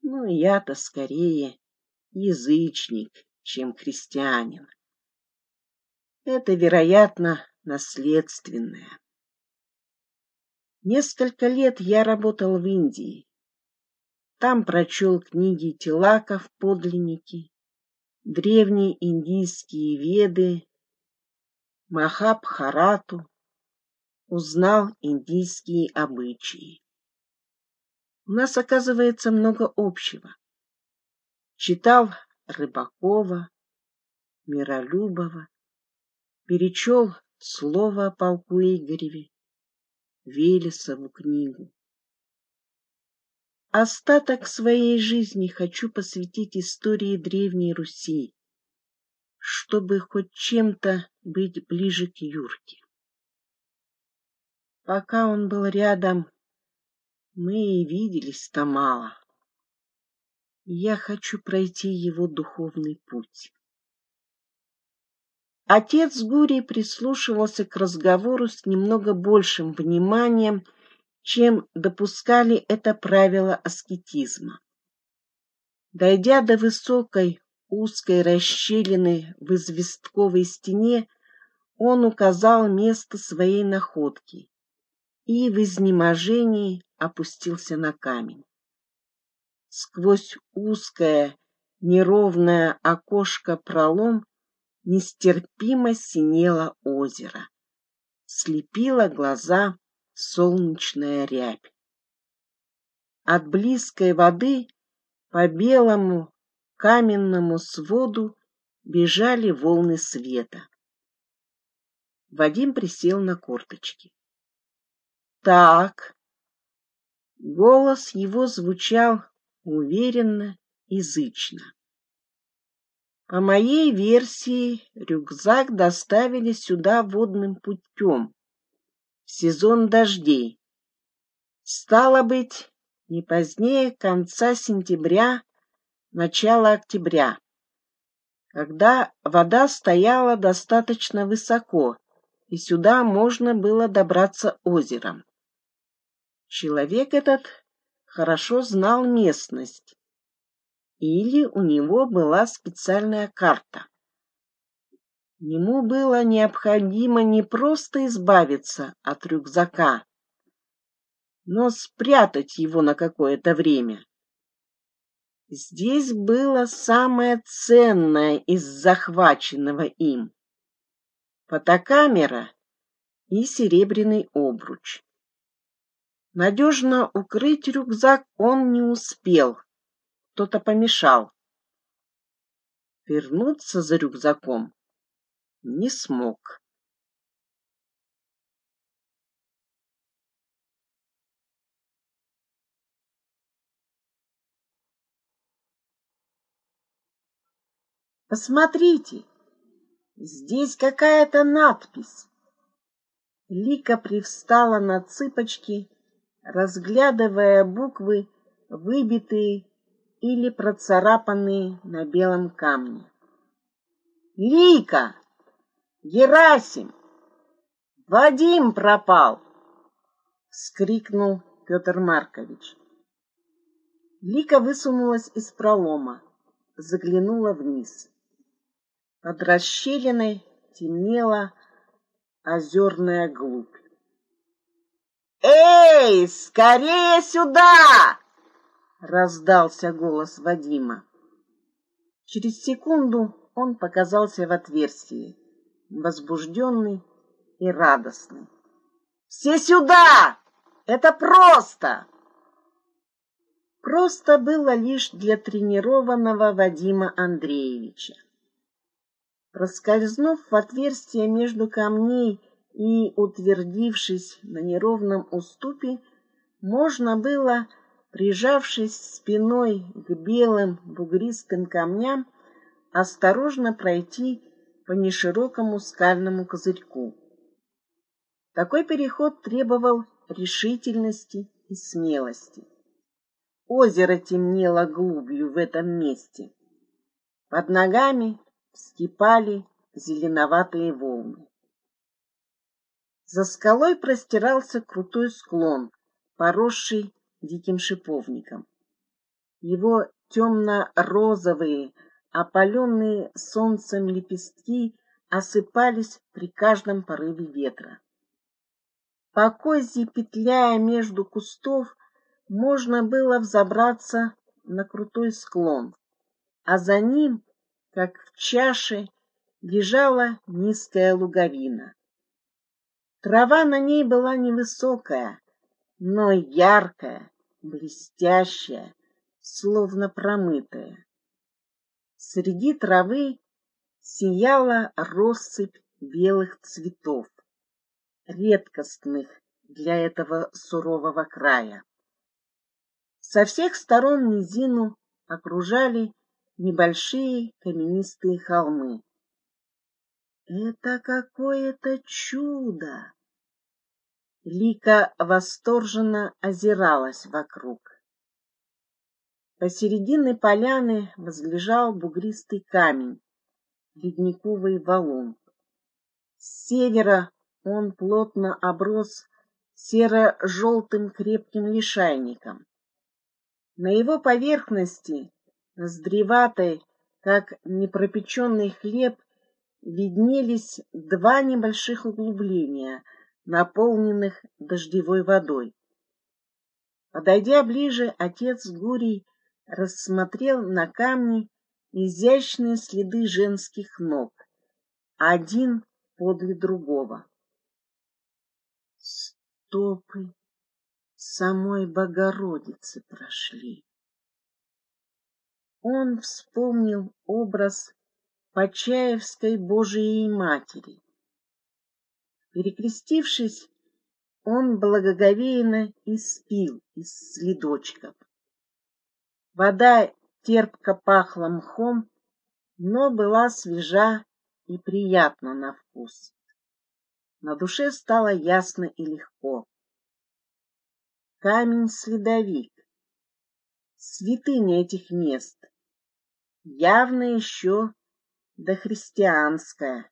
Ну, я-то скорее язычник, чем христианин. Это, вероятно, наследственное. Несколько лет я работал в Индии. Там прочел книги Тилака в подлиннике, древние индийские веды, Махабхарату, узнал индийские обычаи. У нас, оказывается, много общего. Читал Рыбакова, Миролюбова, перечел слово о полку Игореве, Велесову книгу. Остаток своей жизни хочу посвятить истории Древней Руси, чтобы хоть чем-то быть ближе к Юрке. Пока он был рядом, мы и виделись-то мало. Я хочу пройти его духовный путь. Отец Гурий прислушивался к разговору с немного большим вниманием, чем допускали это правила аскетизма. Дойдя до высокой узкой расщелины в известковой стене, он указал место своей находки и в изнеможении опустился на камень. Сквозь узкое неровное окошко пролом нестерпимо синело озеро, слепило глаза солнечная рябь. От близкой воды по белому каменному своду бежали волны света. Вадим присел на корточки. Так. Голос его звучал уверенно и зычно. По моей версии, рюкзак доставили сюда водным путем сезон дождей. Стало быть, не позднее конца сентября, начала октября, когда вода стояла достаточно высоко, и сюда можно было добраться озером. Человек этот хорошо знал местность, или у него была специальная карта. Ему было необходимо не просто избавиться от рюкзака, но спрятать его на какое-то время. Здесь было самое ценное из захваченного им — фотокамера и серебряный обруч. Надежно укрыть рюкзак он не успел, кто-то помешал. Вернуться за рюкзаком не смог. Посмотрите, здесь какая-то надпись. Лика привстала на цыпочки, разглядывая буквы, выбитые или процарапанные на белом камне. Лика! Герасим! Вадим пропал! вскрикнул Петр Маркович. Лика высунулась из пролома, заглянула вниз. Под расщелиной темнела озерная глубь. «Эй, скорее сюда!» — раздался голос Вадима. Через секунду он показался в отверстии возбужденный и радостный. «Все сюда! Это просто!» Просто было лишь для тренированного Вадима Андреевича. Проскользнув в отверстие между камней и утвердившись на неровном уступе, можно было, прижавшись спиной к белым бугристым камням, осторожно пройти по неширокому скальному козырьку. Такой переход требовал решительности и смелости. Озеро темнело глубью в этом месте. Под ногами вскипали зеленоватые волны. За скалой простирался крутой склон, поросший диким шиповником. Его темно-розовые, опаленные солнцем лепестки осыпались при каждом порыве ветра. По козьи, петляя между кустов, можно было взобраться на крутой склон, а за ним, как в чаше, лежала низкая луговина. Трава на ней была невысокая, но яркая, блестящая, словно промытая. Среди травы сияла россыпь белых цветов, редкостных для этого сурового края. Со всех сторон низину окружали небольшие каменистые холмы. Это какое-то чудо! Лика восторженно озиралась вокруг. Посередине поляны возлежал бугристый камень, ледниковый валун. С севера он плотно оброс серо-желтым крепким лишайником. На его поверхности, ноздреватой, как непропеченный хлеб, виднелись два небольших углубления, наполненных дождевой водой. Подойдя ближе, отец Гурий рассмотрел на камне изящные следы женских ног, один подле другого. Стопы самой Богородицы прошли. Он вспомнил образ Почаевской Божией Матери. Перекрестившись, он благоговейно испил из следочков. Вода терпко пахла мхом, но была свежа и приятна на вкус. На душе стало ясно и легко. Камень-следовик, святыня этих мест, явно еще дохристианская.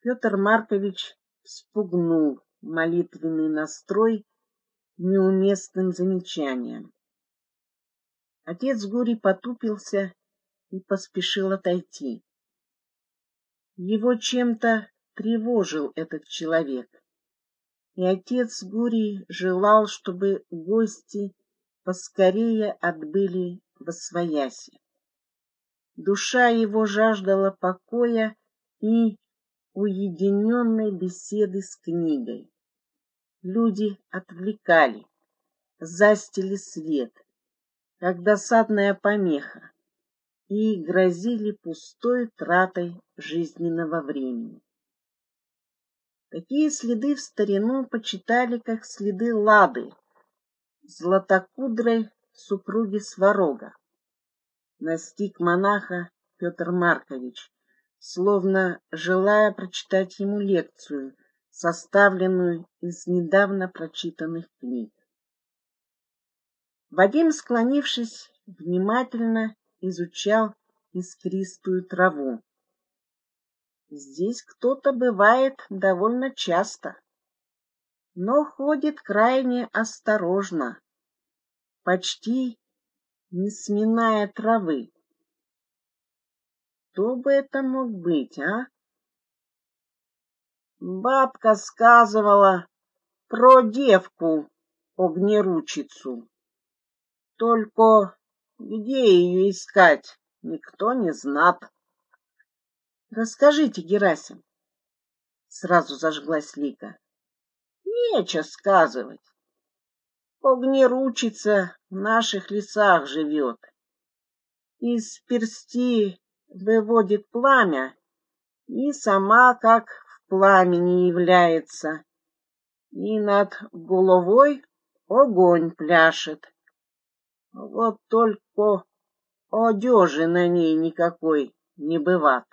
Петр Маркович спугнул молитвенный настрой неуместным замечанием. Отец Гурий потупился и поспешил отойти. Его чем-то тревожил этот человек и отец Гурий желал, чтобы гости поскорее отбыли во свояси. Душа его жаждала покоя и уединенной беседы с книгой. Люди отвлекали, застили свет, как досадная помеха, и грозили пустой тратой жизненного времени. Такие следы в старину почитали как следы Лады, златокудрой супруги Сварога. Настиг монаха Петр Маркович, словно желая прочитать ему лекцию, составленную из недавно прочитанных книг. Вадим, склонившись, внимательно изучал искристую траву. Здесь кто-то бывает довольно часто, но ходит крайне осторожно, почти не сминая травы. Кто бы это мог быть, а? Бабка сказывала про девку огнеручицу. Только где ее искать, никто не знат. Расскажите, Герасим. Сразу зажглась Лика. Нечего сказывать. Огнеручица в наших лесах живет. Из персти выводит пламя и сама как в пламени является. И над головой огонь пляшет. Вот только одежи на ней никакой не бывает.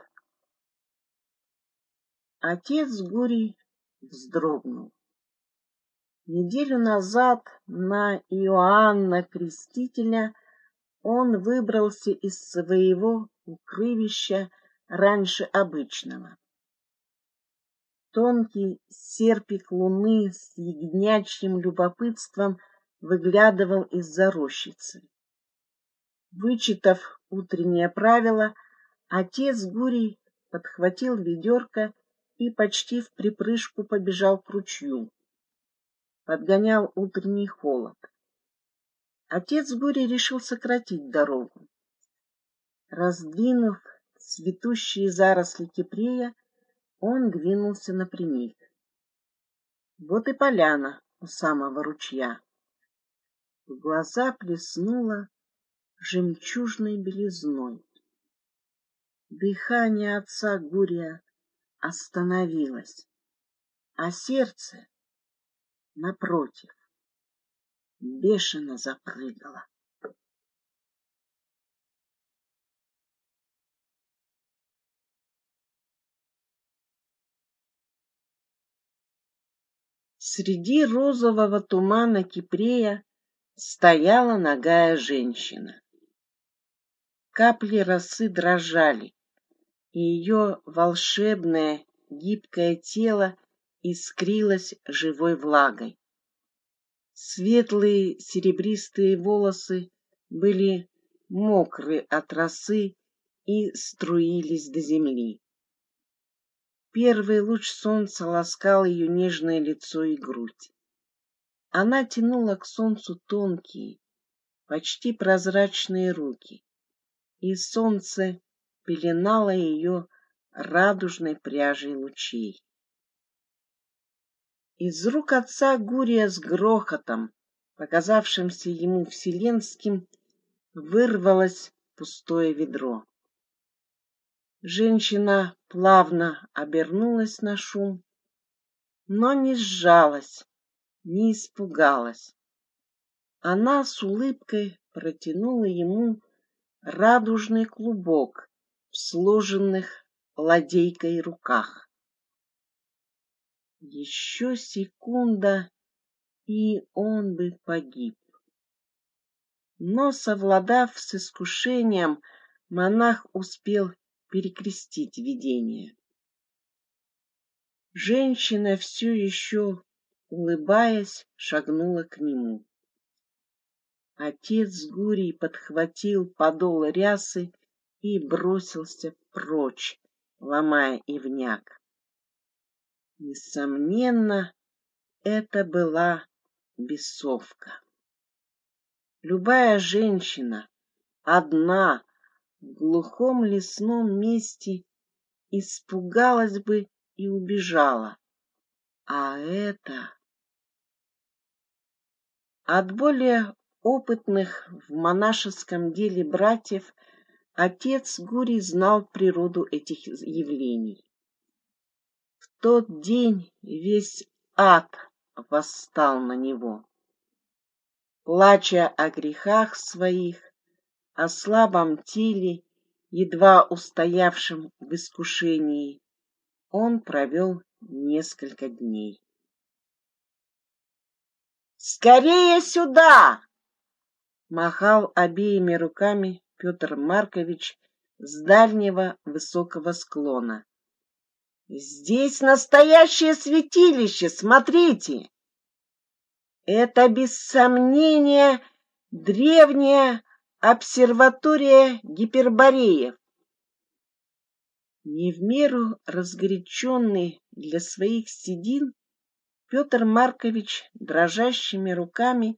Отец Гурий вздрогнул. Неделю назад на Иоанна Крестителя он выбрался из своего укрывища раньше обычного. Тонкий серпик луны с ягнячьим любопытством выглядывал из-за рощицы. Вычитав утреннее правило, отец Гурий подхватил ведерко и почти в припрыжку побежал к ручью. Подгонял утренний холод. Отец Гурий решил сократить дорогу. Раздвинув цветущие заросли кипрея, он двинулся напрямик. Вот и поляна у самого ручья. В глаза плеснуло жемчужной белизной. Дыхание отца Гурия остановилось, а сердце, напротив, бешено запрыгало. Среди розового тумана Кипрея стояла нагая женщина. Капли росы дрожали, и ее волшебное гибкое тело искрилось живой влагой. Светлые серебристые волосы были мокры от росы и струились до земли. Первый луч солнца ласкал ее нежное лицо и грудь. Она тянула к солнцу тонкие, почти прозрачные руки, и солнце пеленало ее радужной пряжей лучей. Из рук отца Гурия с грохотом, показавшимся ему вселенским, вырвалось пустое ведро. Женщина плавно обернулась на шум, но не сжалась, не испугалась. Она с улыбкой протянула ему радужный клубок в сложенных ладейкой руках. Еще секунда, и он бы погиб. Но, совладав с искушением, монах успел перекрестить видение. Женщина все еще, улыбаясь, шагнула к нему. Отец Гурий подхватил подол рясы и бросился прочь, ломая ивняк. Несомненно, это была бесовка. Любая женщина, одна, глухом лесном месте испугалась бы и убежала. А это... От более опытных в монашеском деле братьев отец Гурий знал природу этих явлений. В тот день весь ад восстал на него. Плача о грехах своих, о слабом теле, едва устоявшем в искушении, он провел несколько дней. «Скорее сюда!» Махал обеими руками Петр Маркович с дальнего высокого склона. «Здесь настоящее святилище, смотрите!» Это, без сомнения, древняя Обсерватория Гипербореев. Не в меру разгоряченный для своих седин, Петр Маркович дрожащими руками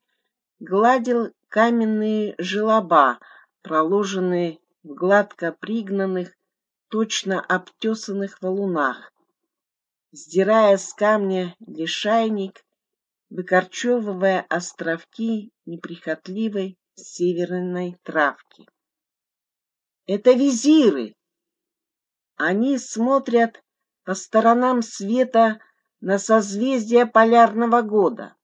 гладил каменные желоба, проложенные в гладко пригнанных, точно обтесанных валунах, сдирая с камня лишайник, выкорчевывая островки неприхотливой северной травки. Это визиры. Они смотрят по сторонам света на созвездие полярного года.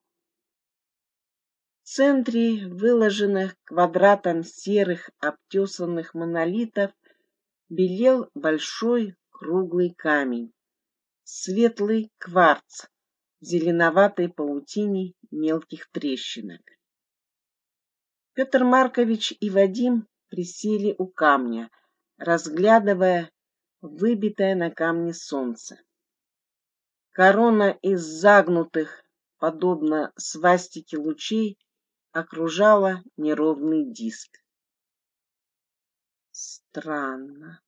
В центре выложенных квадратом серых обтесанных монолитов белел большой круглый камень, светлый кварц, зеленоватой паутине мелких трещинок. Петр Маркович и Вадим присели у камня, разглядывая выбитое на камне солнце. Корона из загнутых, подобно свастике лучей, окружала неровный диск. Странно.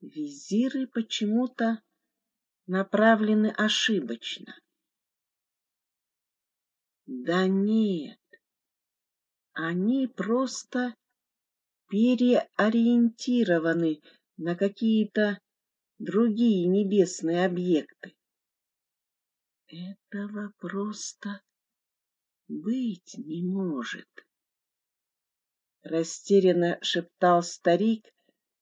Визиры почему-то направлены ошибочно. Да нет, они просто переориентированы на какие-то другие небесные объекты. Этого просто быть не может. Растерянно шептал старик,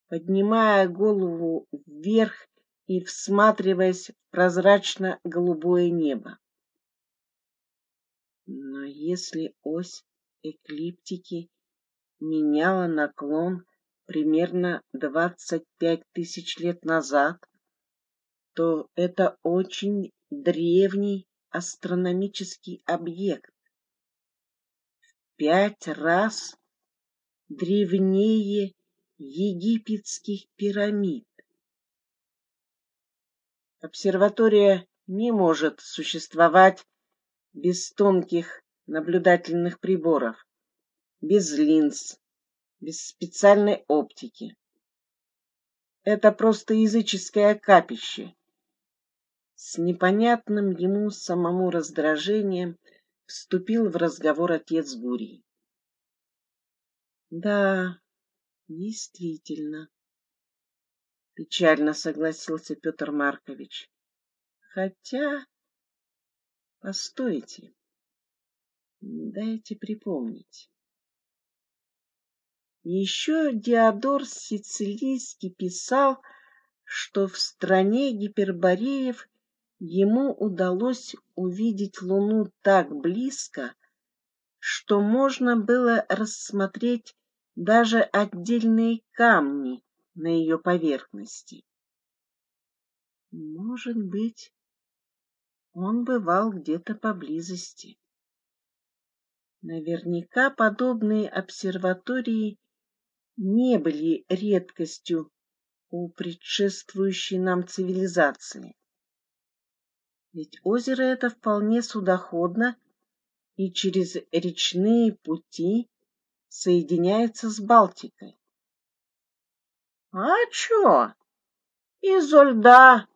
поднимая голову вверх и всматриваясь в прозрачно-голубое небо. Но если ось эклиптики меняла наклон примерно двадцать пять тысяч лет назад, то это очень древний астрономический объект. В пять раз древнее египетских пирамид. Обсерватория не может существовать без тонких наблюдательных приборов, без линз, без специальной оптики. Это просто языческое капище. С непонятным ему самому раздражением вступил в разговор отец Гурий. Да, действительно, печально согласился Петр Маркович. Хотя, постойте, дайте припомнить. Еще Диодор Сицилийский писал, что в стране гипербореев ему удалось увидеть Луну так близко, что можно было рассмотреть даже отдельные камни на ее поверхности. Может быть, он бывал где-то поблизости. Наверняка подобные обсерватории не были редкостью у предшествующей нам цивилизации. Ведь озеро это вполне судоходно и через речные пути соединяется с Балтикой. А чё? Изо льда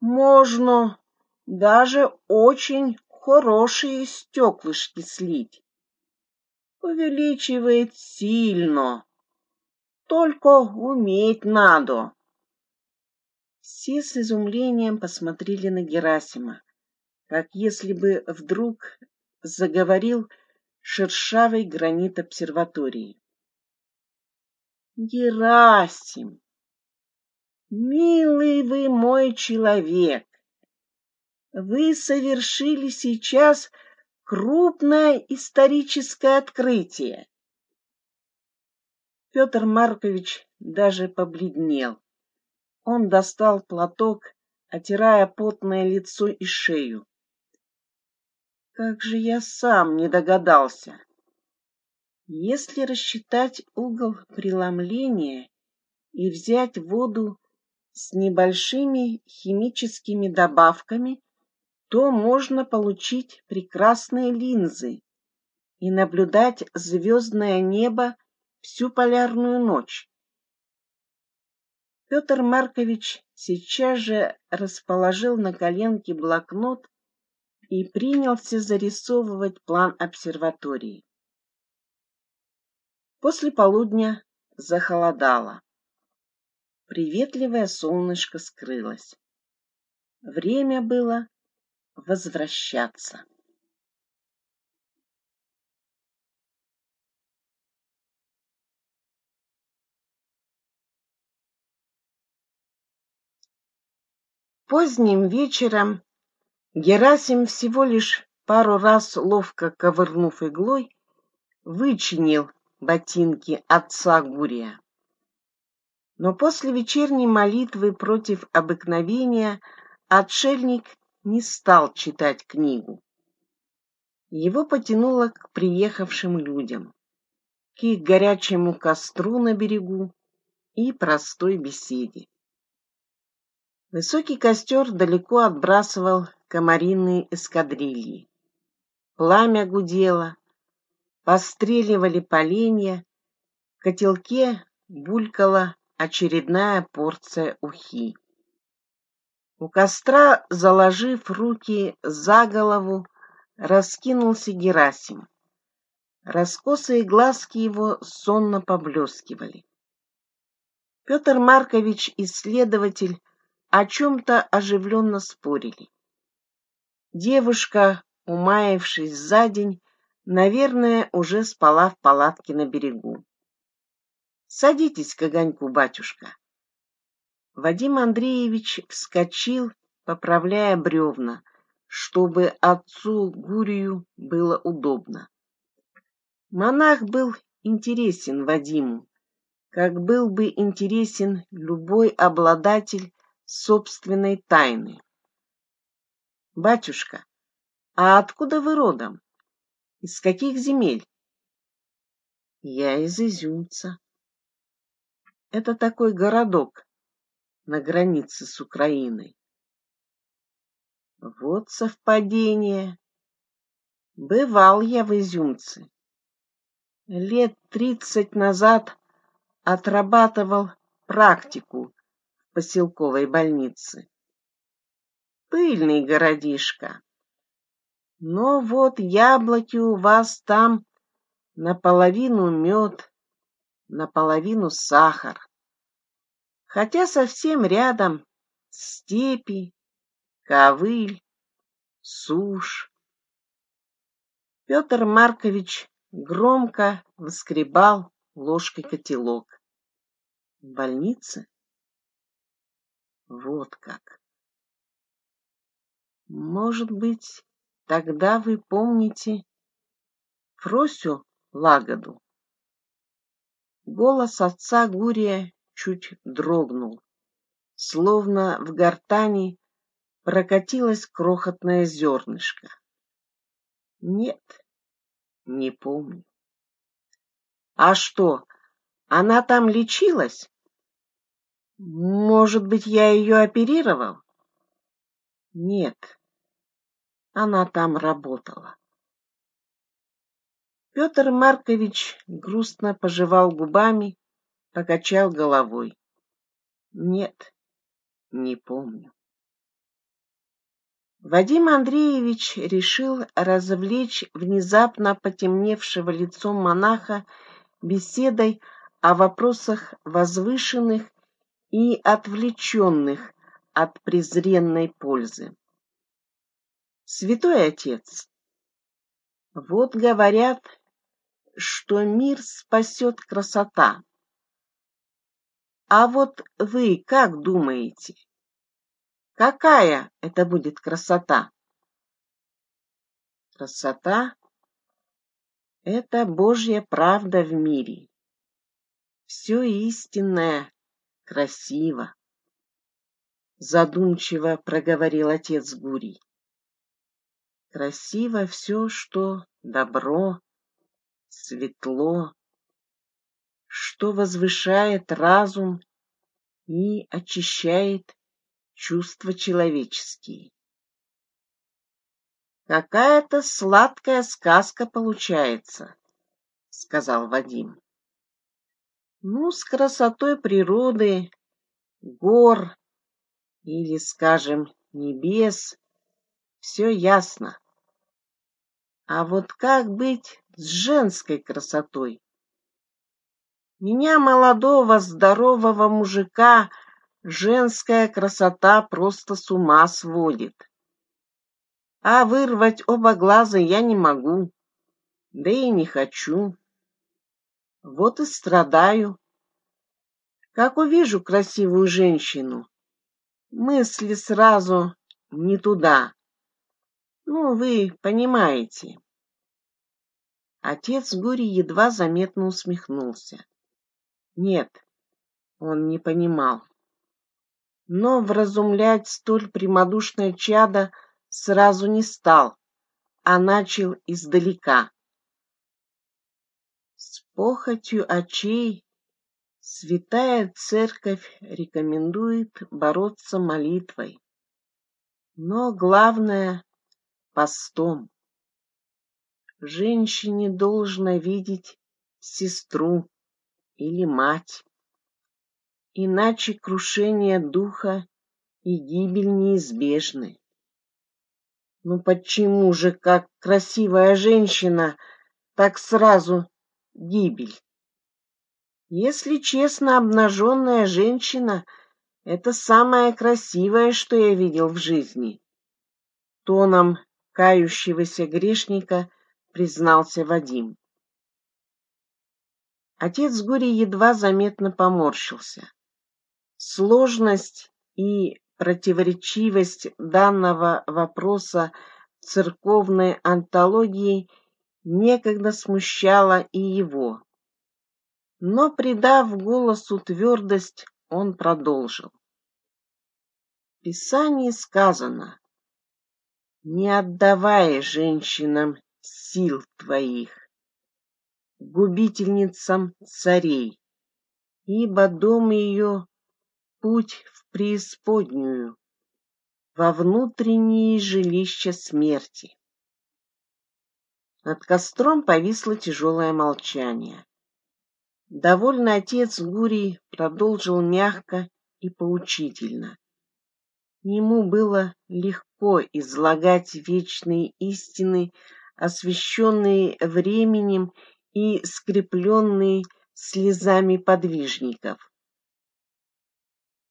можно даже очень хорошие стеклышки слить. Увеличивает сильно только уметь надо. Все с изумлением посмотрели на Герасима, как если бы вдруг заговорил шершавый гранит обсерватории. Герасим, милый вы мой человек, вы совершили сейчас крупное историческое открытие. Петр Маркович даже побледнел. Он достал платок, отирая потное лицо и шею. Как же я сам не догадался. Если рассчитать угол преломления и взять воду с небольшими химическими добавками, то можно получить прекрасные линзы и наблюдать звездное небо всю полярную ночь. Петр Маркович сейчас же расположил на коленке блокнот и принялся зарисовывать план обсерватории. После полудня захолодало. Приветливое солнышко скрылось. Время было возвращаться. Поздним вечером Герасим всего лишь пару раз ловко ковырнув иглой, вычинил ботинки отца Гурия. Но после вечерней молитвы против обыкновения отшельник не стал читать книгу. Его потянуло к приехавшим людям, к их горячему костру на берегу и простой беседе. Высокий костер далеко отбрасывал комариные эскадрильи. Пламя гудело, постреливали поленья, в котелке булькала очередная порция ухи. У костра, заложив руки за голову, раскинулся Герасим. Раскосые глазки его сонно поблескивали. Петр Маркович и следователь о чем-то оживленно спорили. Девушка, умаявшись за день, наверное, уже спала в палатке на берегу. Садитесь к огоньку, батюшка. Вадим Андреевич вскочил, поправляя бревна, чтобы отцу Гурию было удобно. Монах был интересен Вадиму, как был бы интересен любой обладатель собственной тайны. Батюшка, а откуда вы родом? Из каких земель? Я из Изюмца. Это такой городок на границе с Украиной. Вот совпадение. Бывал я в Изюмце. Лет тридцать назад отрабатывал практику в поселковой больнице. Пыльный городишко. Но вот яблоки у вас там наполовину мед, наполовину сахар. Хотя совсем рядом степи, ковыль, сушь. Петр Маркович громко воскребал ложкой котелок. В больнице? Вот как. Может быть, тогда вы помните Фросю Лагоду? Голос отца Гурия чуть дрогнул, словно в гортани прокатилось крохотное зернышко. Нет, не помню. А что, она там лечилась? Может быть, я ее оперировал? Нет, она там работала. Петр Маркович грустно пожевал губами, покачал головой. Нет, не помню. Вадим Андреевич решил развлечь внезапно потемневшего лицом монаха беседой о вопросах возвышенных и отвлеченных от презренной пользы. Святой Отец, вот говорят, что мир спасет красота. А вот вы как думаете, какая это будет красота? Красота — это Божья правда в мире. Все истинное красиво. Задумчиво проговорил отец Гурий. Красиво все, что добро, светло, что возвышает разум и очищает чувства человеческие. Какая-то сладкая сказка получается, сказал Вадим. Ну, с красотой природы, гор или, скажем, небес, все ясно. А вот как быть с женской красотой? Меня, молодого, здорового мужика, женская красота просто с ума сводит. А вырвать оба глаза я не могу, да и не хочу. Вот и страдаю. Как увижу красивую женщину, мысли сразу не туда. Ну, вы понимаете. Отец Гурий едва заметно усмехнулся. Нет, он не понимал. Но вразумлять столь прямодушное чадо сразу не стал, а начал издалека. С похотью очей, Святая Церковь рекомендует бороться молитвой, но главное — постом. Женщине должно видеть сестру или мать, иначе крушение духа и гибель неизбежны. Ну почему же, как красивая женщина, так сразу гибель? Если честно, обнаженная женщина — это самое красивое, что я видел в жизни. Тоном кающегося грешника признался Вадим. Отец Гури едва заметно поморщился. Сложность и противоречивость данного вопроса церковной антологии некогда смущала и его. Но, придав голосу твердость, он продолжил. В Писании сказано, «Не отдавай женщинам сил твоих, губительницам царей, ибо дом ее — путь в преисподнюю, во внутренние жилища смерти». Над костром повисло тяжелое молчание. Довольный отец Гурий продолжил мягко и поучительно. Ему было легко излагать вечные истины, освященные временем и скрепленные слезами подвижников.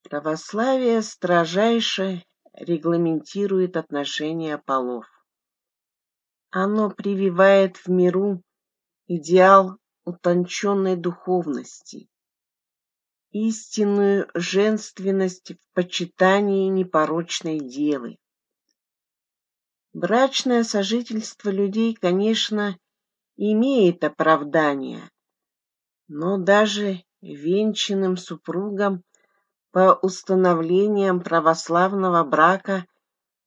Православие строжайше регламентирует отношения полов. Оно прививает в миру идеал утонченной духовности, истинную женственность в почитании непорочной девы. Брачное сожительство людей, конечно, имеет оправдание, но даже венчанным супругам по установлениям православного брака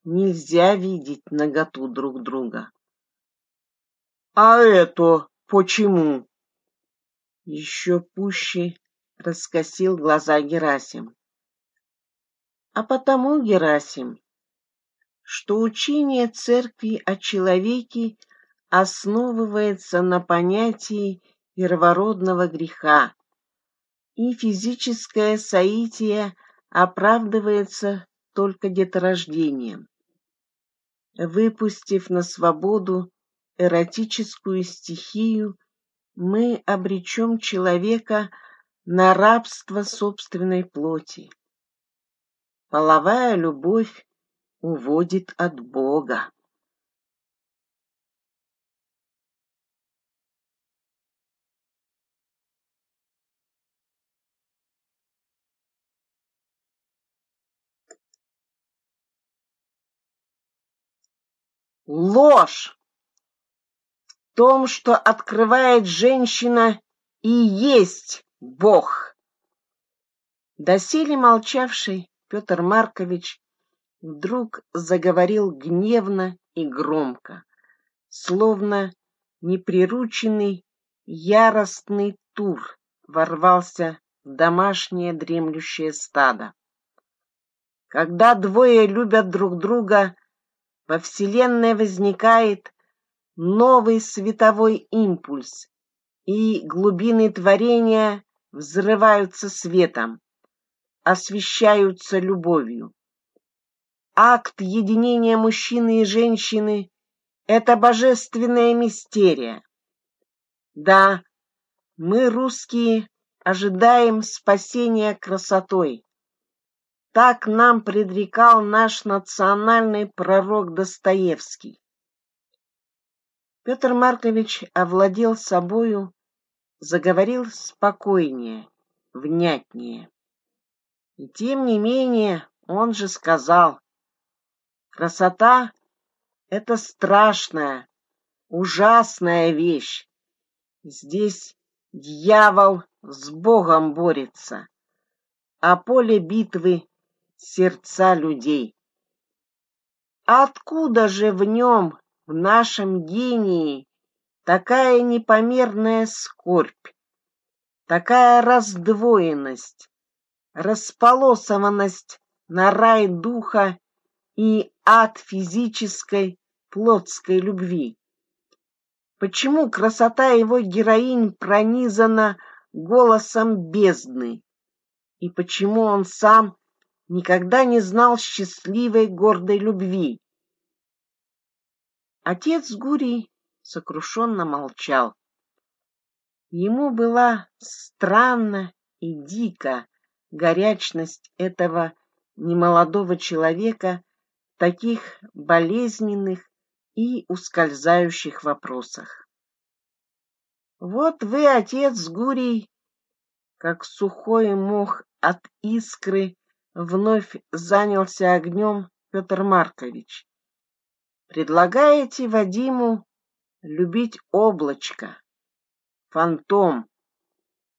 нельзя видеть наготу друг друга. А это почему? Еще пуще раскосил глаза Герасим. А потому, Герасим, что учение церкви о человеке основывается на понятии первородного греха, и физическое соитие оправдывается только деторождением. Выпустив на свободу эротическую стихию, мы обречем человека на рабство собственной плоти. Половая любовь уводит от Бога. Ложь! том, что открывает женщина, и есть Бог. Доселе молчавший Петр Маркович вдруг заговорил гневно и громко, словно неприрученный яростный тур ворвался в домашнее дремлющее стадо. Когда двое любят друг друга, во Вселенной возникает новый световой импульс, и глубины творения взрываются светом, освещаются любовью. Акт единения мужчины и женщины — это божественная мистерия. Да, мы, русские, ожидаем спасения красотой. Так нам предрекал наш национальный пророк Достоевский. Петр Маркович овладел собою, заговорил спокойнее, внятнее. И тем не менее он же сказал, красота — это страшная, ужасная вещь. Здесь дьявол с Богом борется, а поле битвы — сердца людей. Откуда же в нем в нашем гении такая непомерная скорбь, такая раздвоенность, располосованность на рай духа и ад физической плотской любви? Почему красота его героинь пронизана голосом бездны? И почему он сам никогда не знал счастливой гордой любви? Отец Гурий сокрушенно молчал. Ему была странна и дика горячность этого немолодого человека в таких болезненных и ускользающих вопросах. Вот вы, отец Гурий, как сухой мох от искры, вновь занялся огнем Петр Маркович. Предлагаете Вадиму любить облачко, фантом,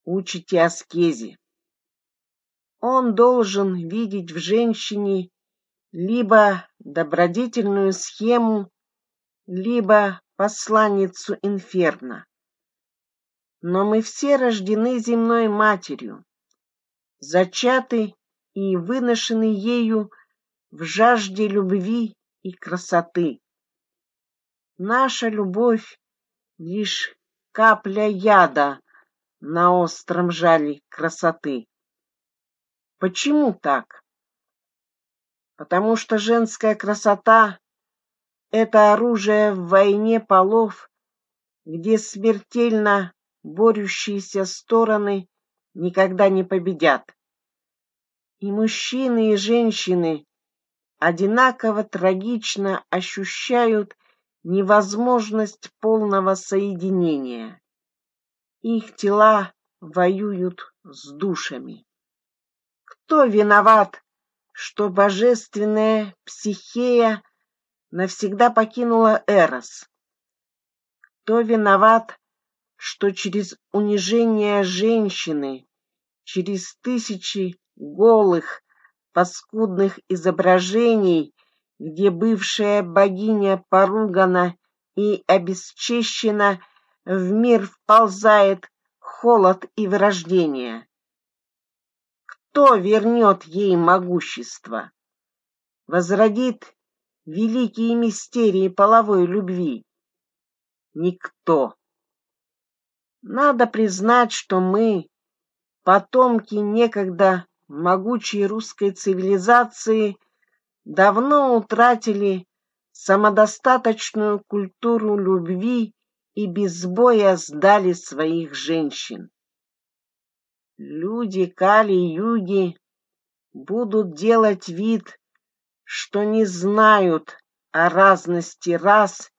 учите аскезе. Он должен видеть в женщине либо добродетельную схему, либо посланницу инферно. Но мы все рождены земной матерью, зачаты и выношены ею в жажде любви и красоты. Наша любовь — лишь капля яда на остром жале красоты. Почему так? Потому что женская красота это оружие в войне полов, где смертельно борющиеся стороны никогда не победят. И мужчины, и женщины одинаково трагично ощущают невозможность полного соединения. Их тела воюют с душами. Кто виноват, что божественная психея навсегда покинула Эрос. Кто виноват, что через унижение женщины, через тысячи голых, паскудных изображений, где бывшая богиня поругана и обесчещена, в мир вползает холод и вырождение? Кто вернет ей могущество? Возродит великие мистерии половой любви? Никто. Надо признать, что мы, потомки некогда могучей русской цивилизации, давно утратили самодостаточную культуру любви и без боя сдали своих женщин. Люди Кали-Юги будут делать вид, что не знают о разности рас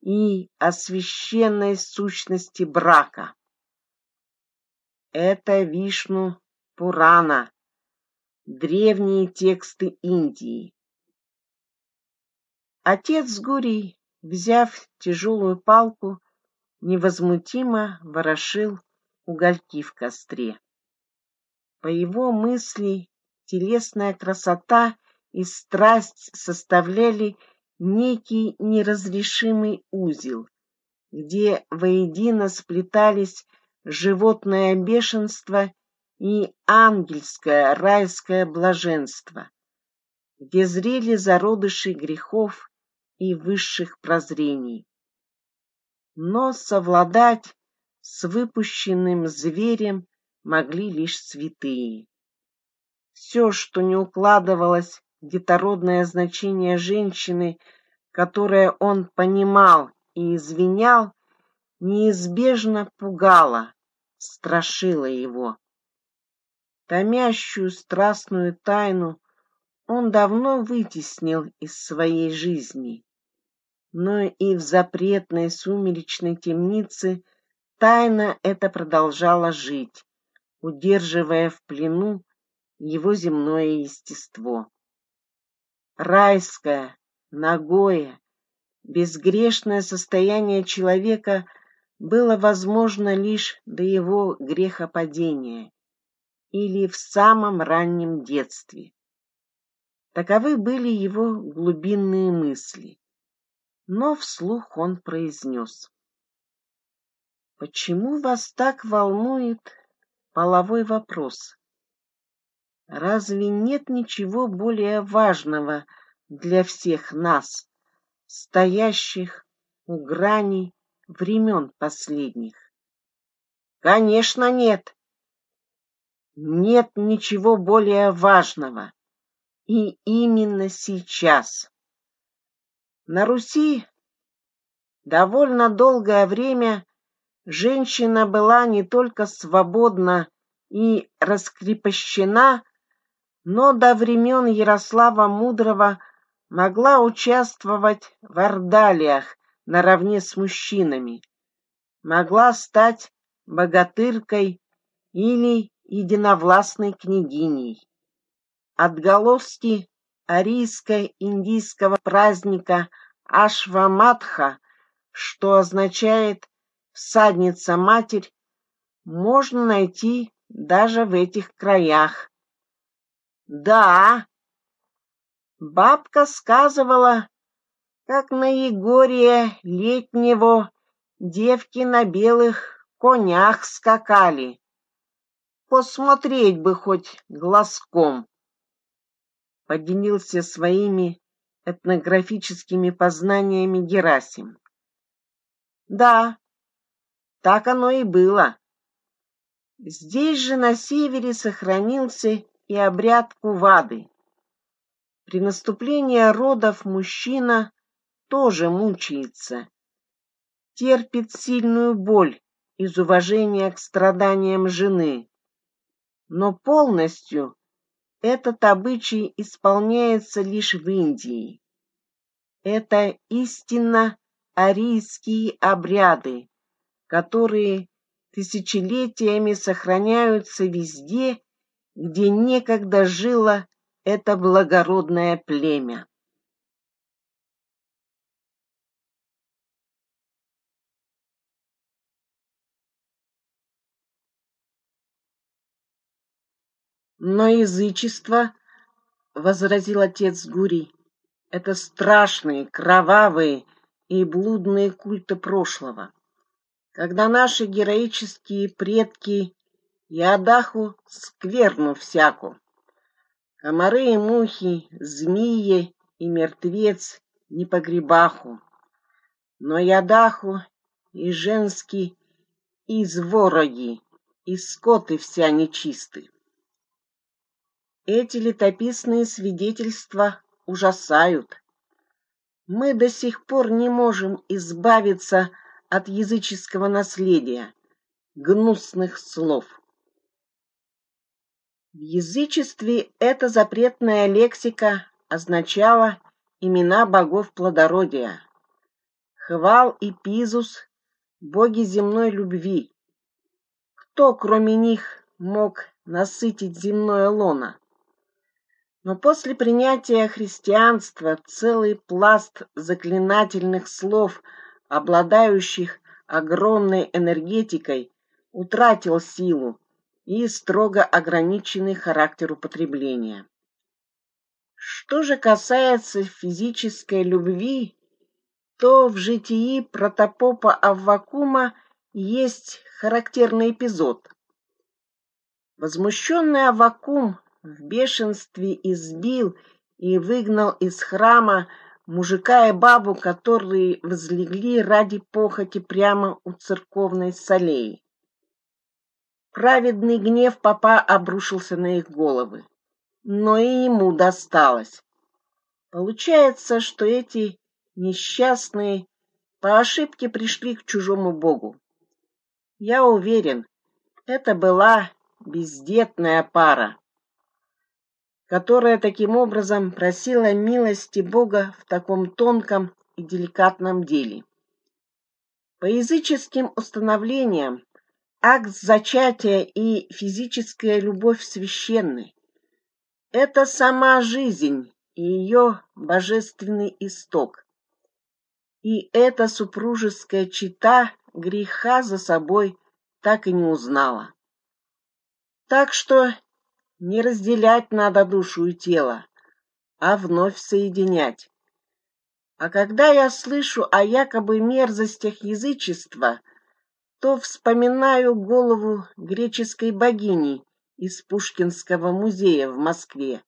и о священной сущности брака. Это Вишну Пурана, древние тексты Индии. Отец Гурий, взяв тяжелую палку, невозмутимо ворошил угольки в костре. По его мысли, телесная красота и страсть составляли некий неразрешимый узел, где воедино сплетались животное бешенство и ангельское райское блаженство, где зрели зародыши грехов и высших прозрений. Но совладать с выпущенным зверем могли лишь святые. Все, что не укладывалось детородное значение женщины, которое он понимал и извинял, неизбежно пугало, страшило его. Томящую страстную тайну он давно вытеснил из своей жизни, но и в запретной сумеречной темнице тайна эта продолжала жить, удерживая в плену его земное естество. Райское, нагое, безгрешное состояние человека было возможно лишь до его грехопадения или в самом раннем детстве. Таковы были его глубинные мысли. Но вслух он произнес. «Почему вас так волнует половой вопрос. Разве нет ничего более важного для всех нас, стоящих у грани времен последних? Конечно, нет. Нет ничего более важного. И именно сейчас. На Руси довольно долгое время женщина была не только свободна и раскрепощена, но до времен Ярослава Мудрого могла участвовать в ордалиях наравне с мужчинами, могла стать богатыркой или единовластной княгиней. Отголоски арийско-индийского праздника Ашваматха, что означает «всадница-матерь», можно найти даже в этих краях. Да, бабка сказывала, как на Егория летнего девки на белых конях скакали. Посмотреть бы хоть глазком. Поделился своими этнографическими познаниями Герасим. Да, так оно и было. Здесь же на севере сохранился и обряд кувады. При наступлении родов мужчина тоже мучается, терпит сильную боль из уважения к страданиям жены, но полностью этот обычай исполняется лишь в Индии. Это истинно арийские обряды, которые тысячелетиями сохраняются везде, где некогда жило это благородное племя. Но язычество, — возразил отец Гурий, — это страшные, кровавые и блудные культы прошлого когда наши героические предки Ядаху скверну всяку. Комары и мухи, змеи и мертвец не погребаху, но Ядаху и женский извороги, и скоты вся нечисты. Эти летописные свидетельства ужасают. Мы до сих пор не можем избавиться от языческого наследия, гнусных слов. В язычестве эта запретная лексика означала имена богов плодородия. Хвал и Пизус — боги земной любви. Кто, кроме них, мог насытить земное лоно? Но после принятия христианства целый пласт заклинательных слов — обладающих огромной энергетикой, утратил силу и строго ограниченный характер употребления. Что же касается физической любви, то в житии протопопа Аввакума есть характерный эпизод. Возмущенный Аввакум в бешенстве избил и выгнал из храма мужика и бабу, которые возлегли ради похоти прямо у церковной солей. Праведный гнев папа обрушился на их головы, но и ему досталось. Получается, что эти несчастные по ошибке пришли к чужому богу. Я уверен, это была бездетная пара которая таким образом просила милости Бога в таком тонком и деликатном деле. По языческим установлениям акт зачатия и физическая любовь священны. Это сама жизнь и ее божественный исток. И эта супружеская чита греха за собой так и не узнала. Так что не разделять надо душу и тело, а вновь соединять. А когда я слышу о якобы мерзостях язычества, то вспоминаю голову греческой богини из Пушкинского музея в Москве.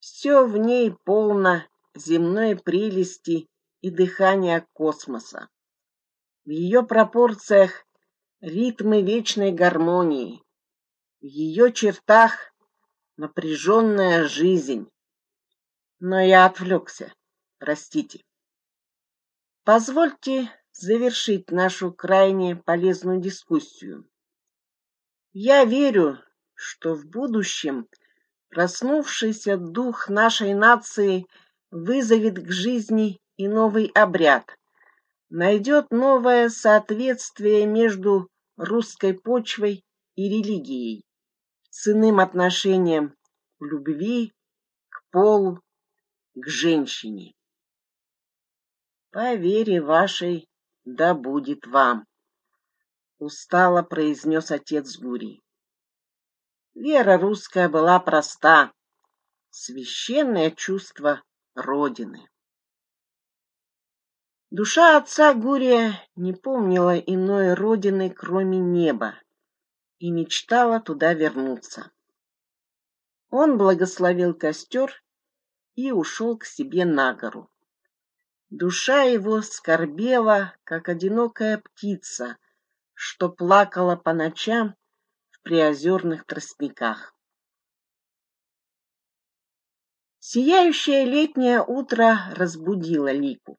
Все в ней полно земной прелести и дыхания космоса. В ее пропорциях ритмы вечной гармонии, в ее чертах напряженная жизнь. Но я отвлекся, простите. Позвольте завершить нашу крайне полезную дискуссию. Я верю, что в будущем проснувшийся дух нашей нации вызовет к жизни и новый обряд, найдет новое соответствие между русской почвой и религией, с иным отношением любви, к полу, к женщине. По вере вашей да будет вам, устало произнес отец Гурий. Вера русская была проста, священное чувство Родины. Душа отца Гурия не помнила иной родины, кроме неба, и мечтала туда вернуться. Он благословил костер и ушел к себе на гору. Душа его скорбела, как одинокая птица, что плакала по ночам в приозерных тростниках. Сияющее летнее утро разбудило Лику.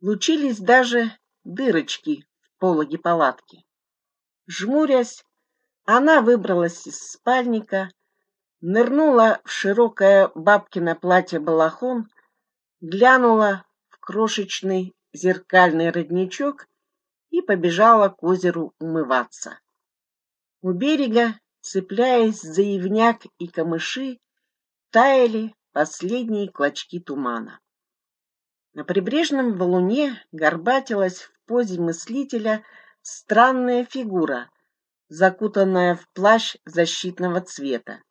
Лучились даже дырочки в пологе палатки. Жмурясь, она выбралась из спальника, нырнула в широкое бабкино платье-балахон, глянула в крошечный зеркальный родничок и побежала к озеру умываться. У берега, цепляясь за ивняк и камыши, таяли последние клочки тумана. На прибрежном валуне горбатилась в позе мыслителя странная фигура, закутанная в плащ защитного цвета.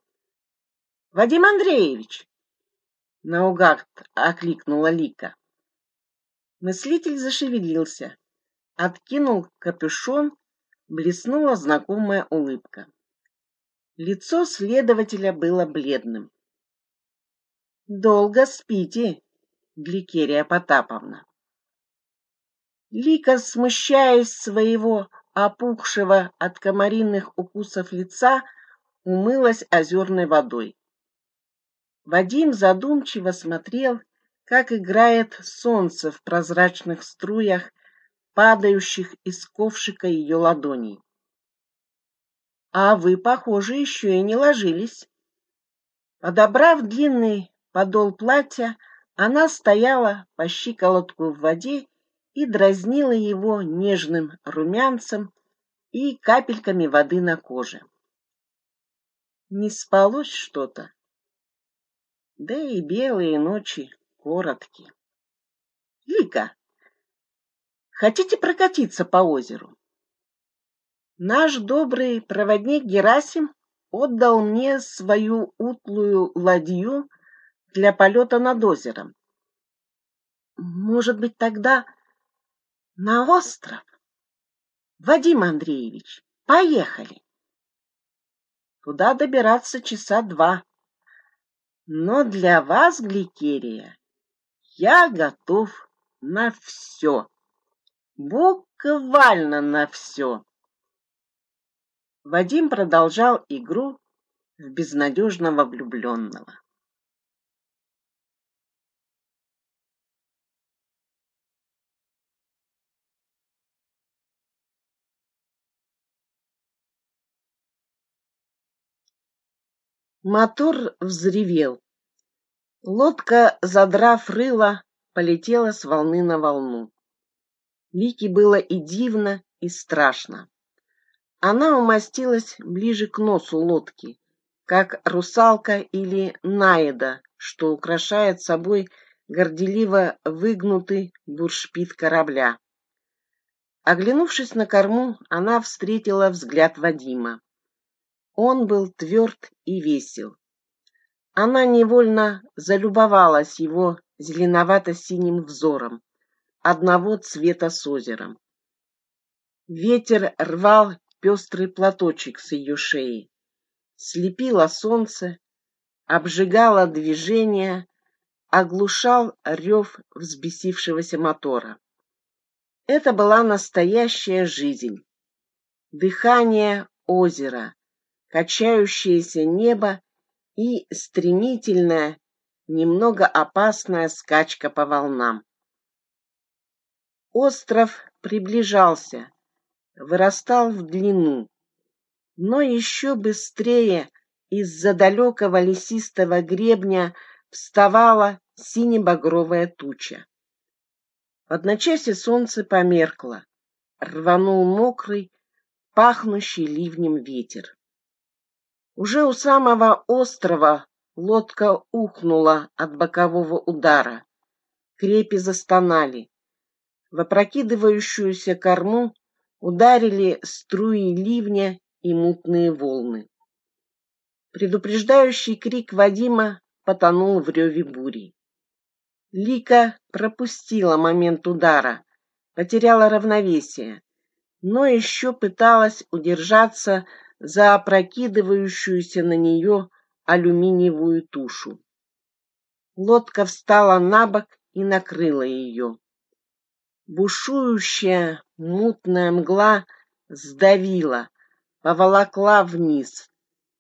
Вадим Андреевич, наугад окликнула Лика. Мыслитель зашевелился, откинул капюшон, блеснула знакомая улыбка. Лицо следователя было бледным. Долго спите, Гликерия Потаповна. Лика, смущаясь своего опухшего от комариных укусов лица, умылась озерной водой. Вадим задумчиво смотрел, как играет солнце в прозрачных струях, падающих из ковшика ее ладоней. А вы, похоже, еще и не ложились. Подобрав длинный подол платья, она стояла по щиколотку в воде и дразнила его нежным румянцем и капельками воды на коже. Не спалось что-то. Да и белые ночи короткие. Лика, хотите прокатиться по озеру? Наш добрый проводник Герасим отдал мне свою утлую ладью для полета над озером. Может быть, тогда на остров? Вадим Андреевич, поехали. Туда добираться часа два. Но для вас, Гликерия, я готов на все. Буквально на все. Вадим продолжал игру в безнадежного влюбленного. Мотор взревел. Лодка, задрав рыло, полетела с волны на волну. Вике было и дивно, и страшно. Она умостилась ближе к носу лодки, как русалка или наеда, что украшает собой горделиво выгнутый буршпит корабля. Оглянувшись на корму, она встретила взгляд Вадима. Он был тверд и весел. Она невольно залюбовалась его зеленовато-синим взором, одного цвета с озером. Ветер рвал пестрый платочек с ее шеи. Слепило солнце, обжигало движение, оглушал рев взбесившегося мотора. Это была настоящая жизнь. Дыхание озера, качающееся небо и стремительная, немного опасная скачка по волнам. Остров приближался, вырастал в длину, но еще быстрее из-за далекого лесистого гребня вставала сине-багровая туча. В одночасье солнце померкло, рванул мокрый, пахнущий ливнем ветер. Уже у самого острова лодка ухнула от бокового удара. Крепи застонали. В опрокидывающуюся корму ударили струи ливня и мутные волны. Предупреждающий крик Вадима потонул в реве бури. Лика пропустила момент удара, потеряла равновесие, но еще пыталась удержаться за опрокидывающуюся на нее алюминиевую тушу. Лодка встала на бок и накрыла ее. Бушующая мутная мгла сдавила, поволокла вниз,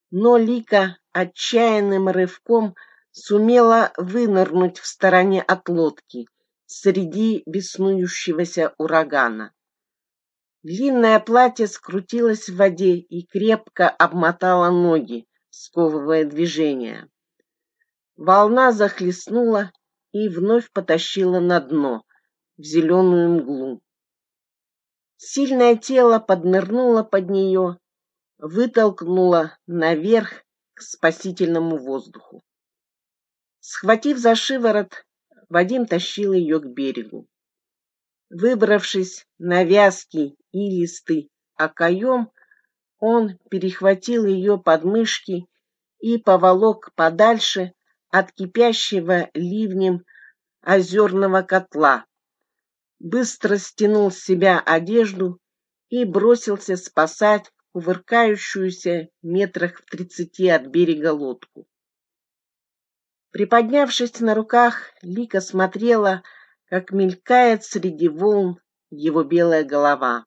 но Лика отчаянным рывком сумела вынырнуть в стороне от лодки среди беснующегося урагана. Длинное платье скрутилось в воде и крепко обмотало ноги, сковывая движение. Волна захлестнула и вновь потащила на дно, в зеленую мглу. Сильное тело поднырнуло под нее, вытолкнуло наверх к спасительному воздуху. Схватив за шиворот, Вадим тащил ее к берегу. Выбравшись на вязкий и листы окоем, он перехватил ее подмышки и поволок подальше от кипящего ливнем озерного котла. Быстро стянул с себя одежду и бросился спасать кувыркающуюся метрах в тридцати от берега лодку. Приподнявшись на руках, Лика смотрела, как мелькает среди волн его белая голова.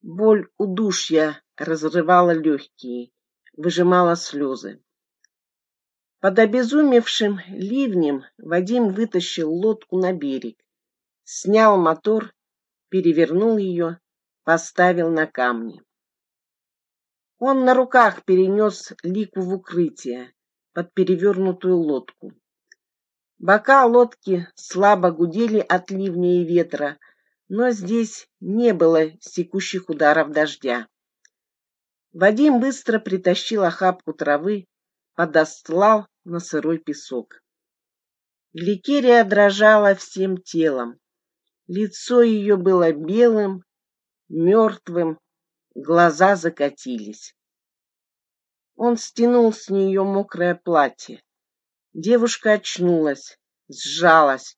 Боль удушья разрывала легкие, выжимала слезы. Под обезумевшим ливнем Вадим вытащил лодку на берег, снял мотор, перевернул ее, поставил на камни. Он на руках перенес Лику в укрытие под перевернутую лодку. Бока лодки слабо гудели от ливня и ветра, но здесь не было секущих ударов дождя. Вадим быстро притащил охапку травы, подостлал на сырой песок. Гликерия дрожала всем телом. Лицо ее было белым, мертвым, глаза закатились. Он стянул с нее мокрое платье. Девушка очнулась, сжалась,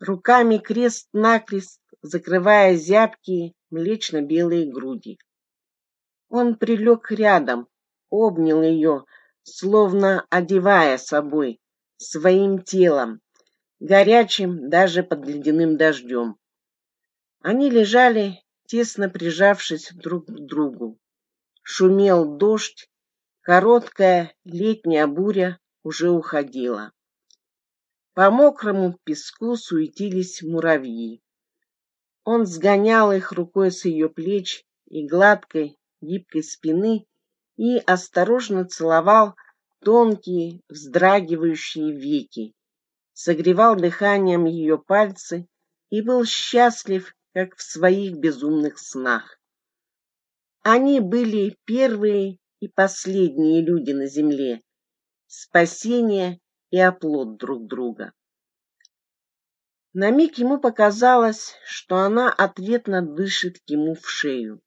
руками крест-накрест закрывая зябкие млечно-белые груди. Он прилег рядом, обнял ее, словно одевая собой, своим телом, горячим даже под ледяным дождем. Они лежали, тесно прижавшись друг к другу. Шумел дождь, короткая летняя буря уже уходила. По мокрому песку суетились муравьи. Он сгонял их рукой с ее плеч и гладкой, гибкой спины и осторожно целовал тонкие, вздрагивающие веки, согревал дыханием ее пальцы и был счастлив, как в своих безумных снах. Они были первые и последние люди на земле, спасение и оплот друг друга. На миг ему показалось, что она ответно дышит ему в шею.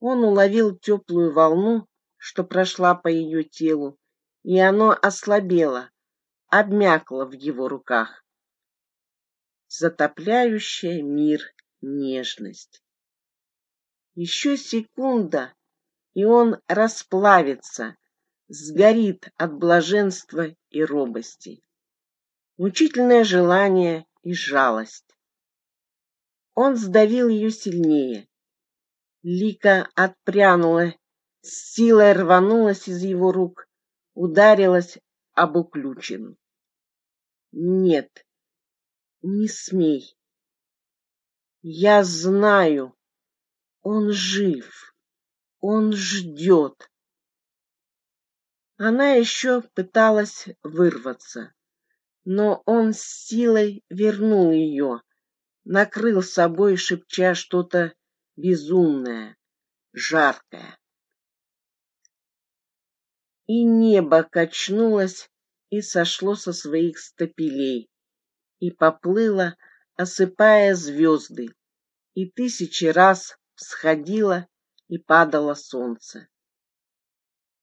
Он уловил теплую волну, что прошла по ее телу, и оно ослабело, обмякло в его руках. Затопляющая мир нежность. Еще секунда, и он расплавится, сгорит от блаженства и робости. Мучительное желание и жалость. Он сдавил ее сильнее. Лика отпрянула, с силой рванулась из его рук, ударилась об уключину. Нет, не смей. Я знаю, он жив, он ждет. Она еще пыталась вырваться, но он с силой вернул ее, накрыл собой, шепча что-то безумное, жаркое. И небо качнулось и сошло со своих стапелей, и поплыло, осыпая звезды, и тысячи раз всходило и падало солнце.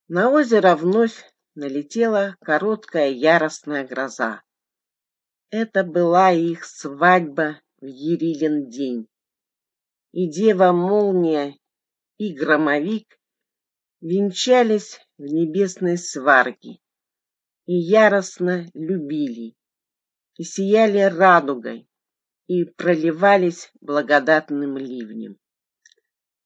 На озеро вновь налетела короткая яростная гроза. Это была их свадьба в Ерилин день. И дева-молния, и громовик венчались в небесной сварге и яростно любили, и сияли радугой, и проливались благодатным ливнем.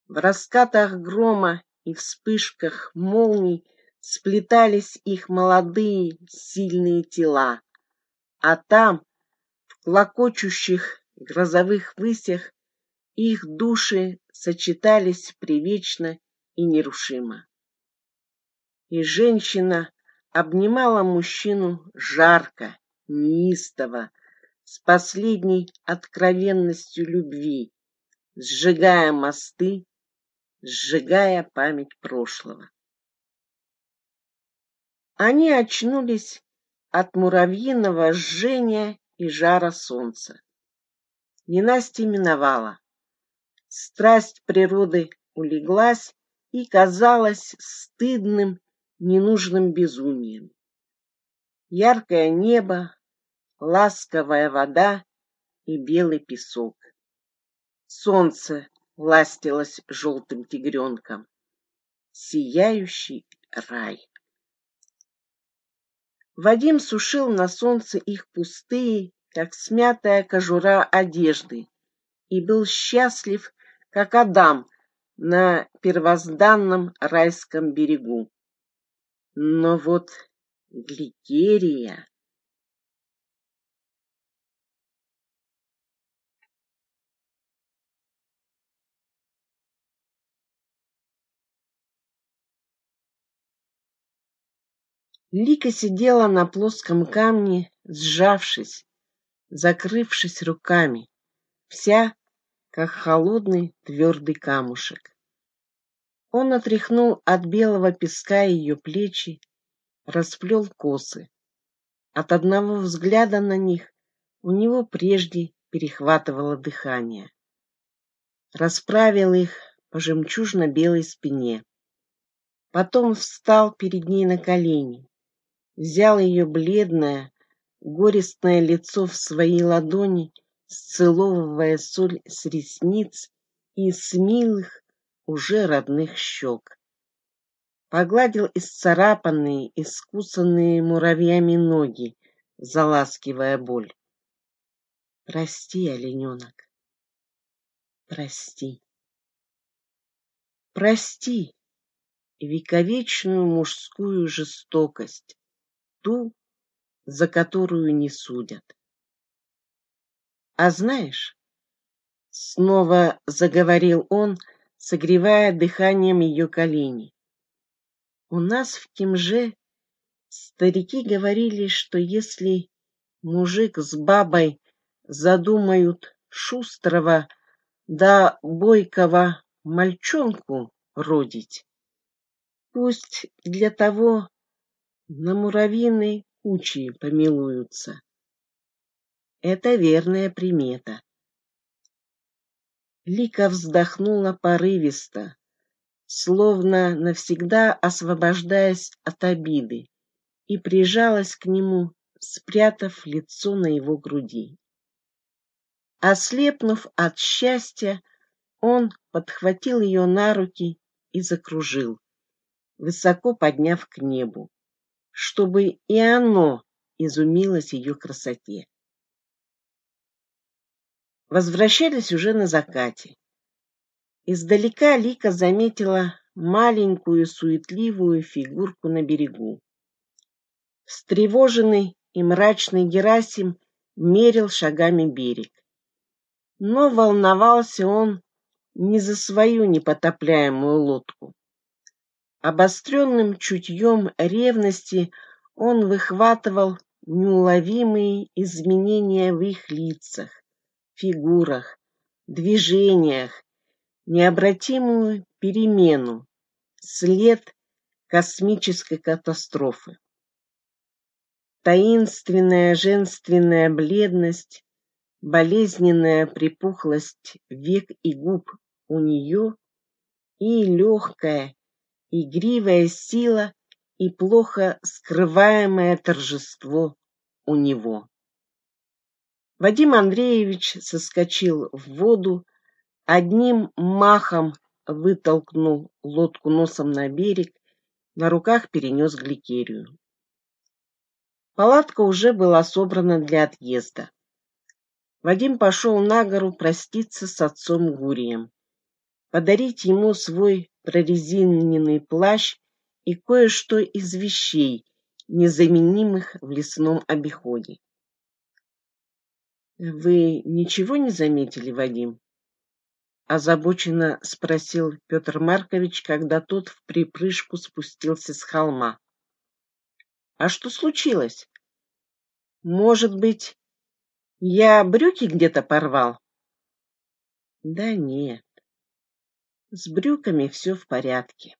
В раскатах грома и вспышках молний сплетались их молодые сильные тела, а там, в клокочущих грозовых высях, их души сочетались привечно и нерушимо. И женщина обнимала мужчину жарко, неистово, с последней откровенностью любви, сжигая мосты, сжигая память прошлого. Они очнулись от муравьиного жжения и жара солнца. Ненастье миновала. Страсть природы улеглась и казалась стыдным, ненужным безумием. Яркое небо, ласковая вода и белый песок. Солнце ластилось желтым тигренком. Сияющий рай. Вадим сушил на солнце их пустые, как смятая кожура одежды, и был счастлив, как Адам на первозданном райском берегу. Но вот Гликерия... Лика сидела на плоском камне, сжавшись, закрывшись руками, вся как холодный твердый камушек. Он отряхнул от белого песка ее плечи, расплел косы. От одного взгляда на них у него прежде перехватывало дыхание. Расправил их по жемчужно-белой спине. Потом встал перед ней на колени, взял ее бледное, горестное лицо в свои ладони, сцеловывая соль с ресниц и с милых, уже родных щек. Погладил исцарапанные, искусанные муравьями ноги, заласкивая боль. Прости, олененок, прости. Прости вековечную мужскую жестокость, ту, за которую не судят. А знаешь, снова заговорил он, согревая дыханием ее колени. У нас в Кимже старики говорили, что если мужик с бабой задумают шустрого да бойкого мальчонку родить, пусть для того на муравьиной куче помилуются. Это верная примета. Лика вздохнула порывисто, словно навсегда освобождаясь от обиды, и прижалась к нему, спрятав лицо на его груди. Ослепнув от счастья, Он подхватил ее на руки и закружил, высоко подняв к небу, чтобы и оно изумилось ее красоте. Возвращались уже на закате. Издалека Лика заметила маленькую суетливую фигурку на берегу. Встревоженный и мрачный Герасим мерил шагами берег. Но волновался он не за свою непотопляемую лодку. Обостренным чутьем ревности он выхватывал неуловимые изменения в их лицах, фигурах, движениях, необратимую перемену, след космической катастрофы. Таинственная женственная бледность, болезненная припухлость век и губ у нее и легкая, игривая сила и плохо скрываемое торжество у него. Вадим Андреевич соскочил в воду, одним махом вытолкнул лодку носом на берег, на руках перенес гликерию. Палатка уже была собрана для отъезда. Вадим пошел на гору проститься с отцом Гурием, подарить ему свой прорезиненный плащ и кое-что из вещей, незаменимых в лесном обиходе. Вы ничего не заметили, Вадим? озабоченно спросил Петр Маркович, когда тот в припрыжку спустился с холма. А что случилось? Может быть, я брюки где-то порвал? Да нет. С брюками все в порядке.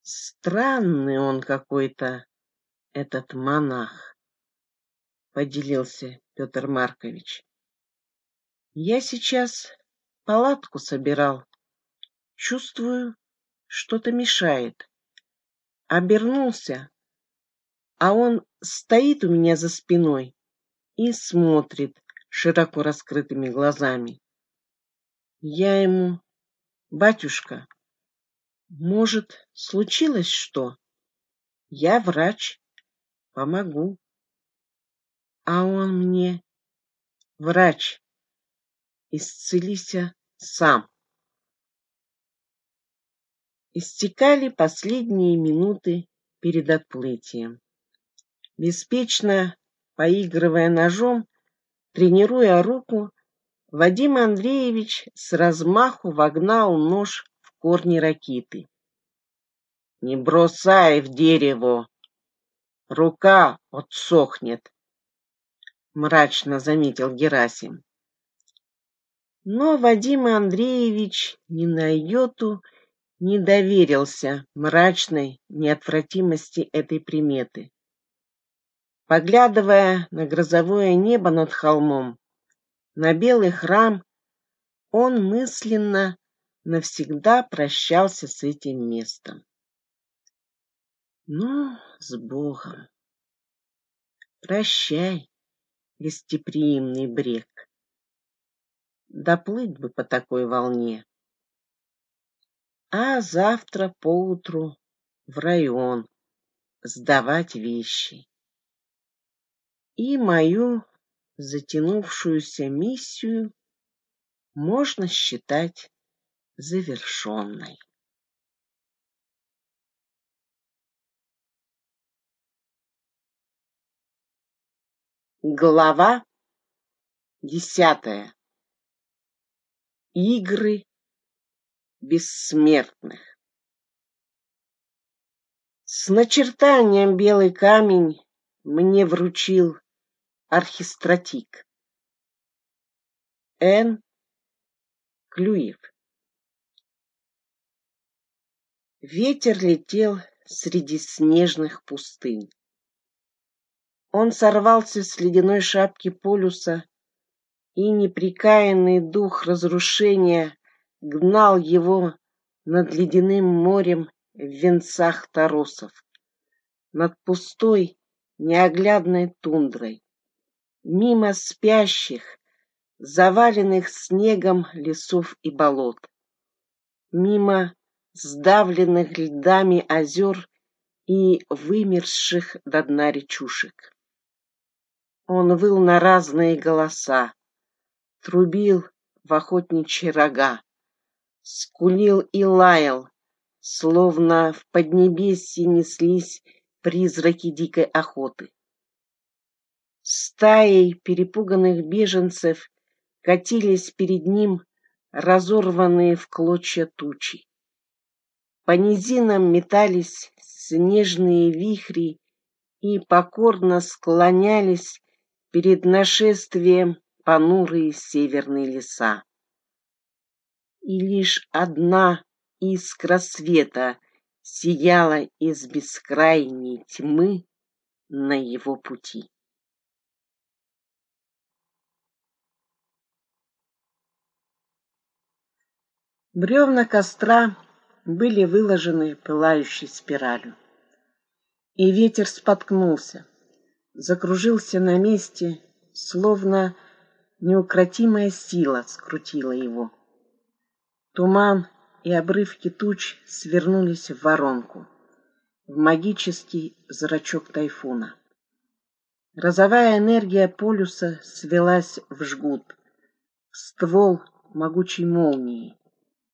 Странный он какой-то, этот монах, поделился Петр Маркович. Я сейчас палатку собирал. Чувствую, что-то мешает. Обернулся, а он стоит у меня за спиной и смотрит широко раскрытыми глазами. Я ему, батюшка, может, случилось что? Я врач, помогу. А он мне, врач, исцелися сам. Истекали последние минуты перед отплытием. Беспечно поигрывая ножом, тренируя руку, Вадим Андреевич с размаху вогнал нож в корни ракиты. «Не бросай в дерево! Рука отсохнет!» — мрачно заметил Герасим. Но Вадим Андреевич ни на йоту не доверился мрачной неотвратимости этой приметы. Поглядывая на грозовое небо над холмом, на белый храм, он мысленно навсегда прощался с этим местом. Ну, с Богом. Прощай, гостеприимный брег. Доплыть бы по такой волне. А завтра поутру в район сдавать вещи. И мою затянувшуюся миссию можно считать завершенной. Глава десятая. Игры бессмертных. С начертанием белый камень мне вручил архистратик. Н. Клюев. Ветер летел среди снежных пустынь. Он сорвался с ледяной шапки полюса, и неприкаянный дух разрушения гнал его над ледяным морем в венцах торосов, над пустой неоглядной тундрой, мимо спящих, заваленных снегом лесов и болот, мимо сдавленных льдами озер и вымерзших до дна речушек. Он выл на разные голоса, трубил в охотничьи рога, скулил и лаял, словно в поднебесье неслись призраки дикой охоты. Стаей перепуганных беженцев катились перед ним разорванные в клочья тучи. По низинам метались снежные вихри и покорно склонялись перед нашествием понурые северные леса. И лишь одна искра света сияла из бескрайней тьмы на его пути. Бревна костра были выложены пылающей спиралью. И ветер споткнулся, закружился на месте, словно неукротимая сила скрутила его. Туман и обрывки туч свернулись в воронку, в магический зрачок тайфуна. Розовая энергия полюса свелась в жгут, в ствол могучей молнии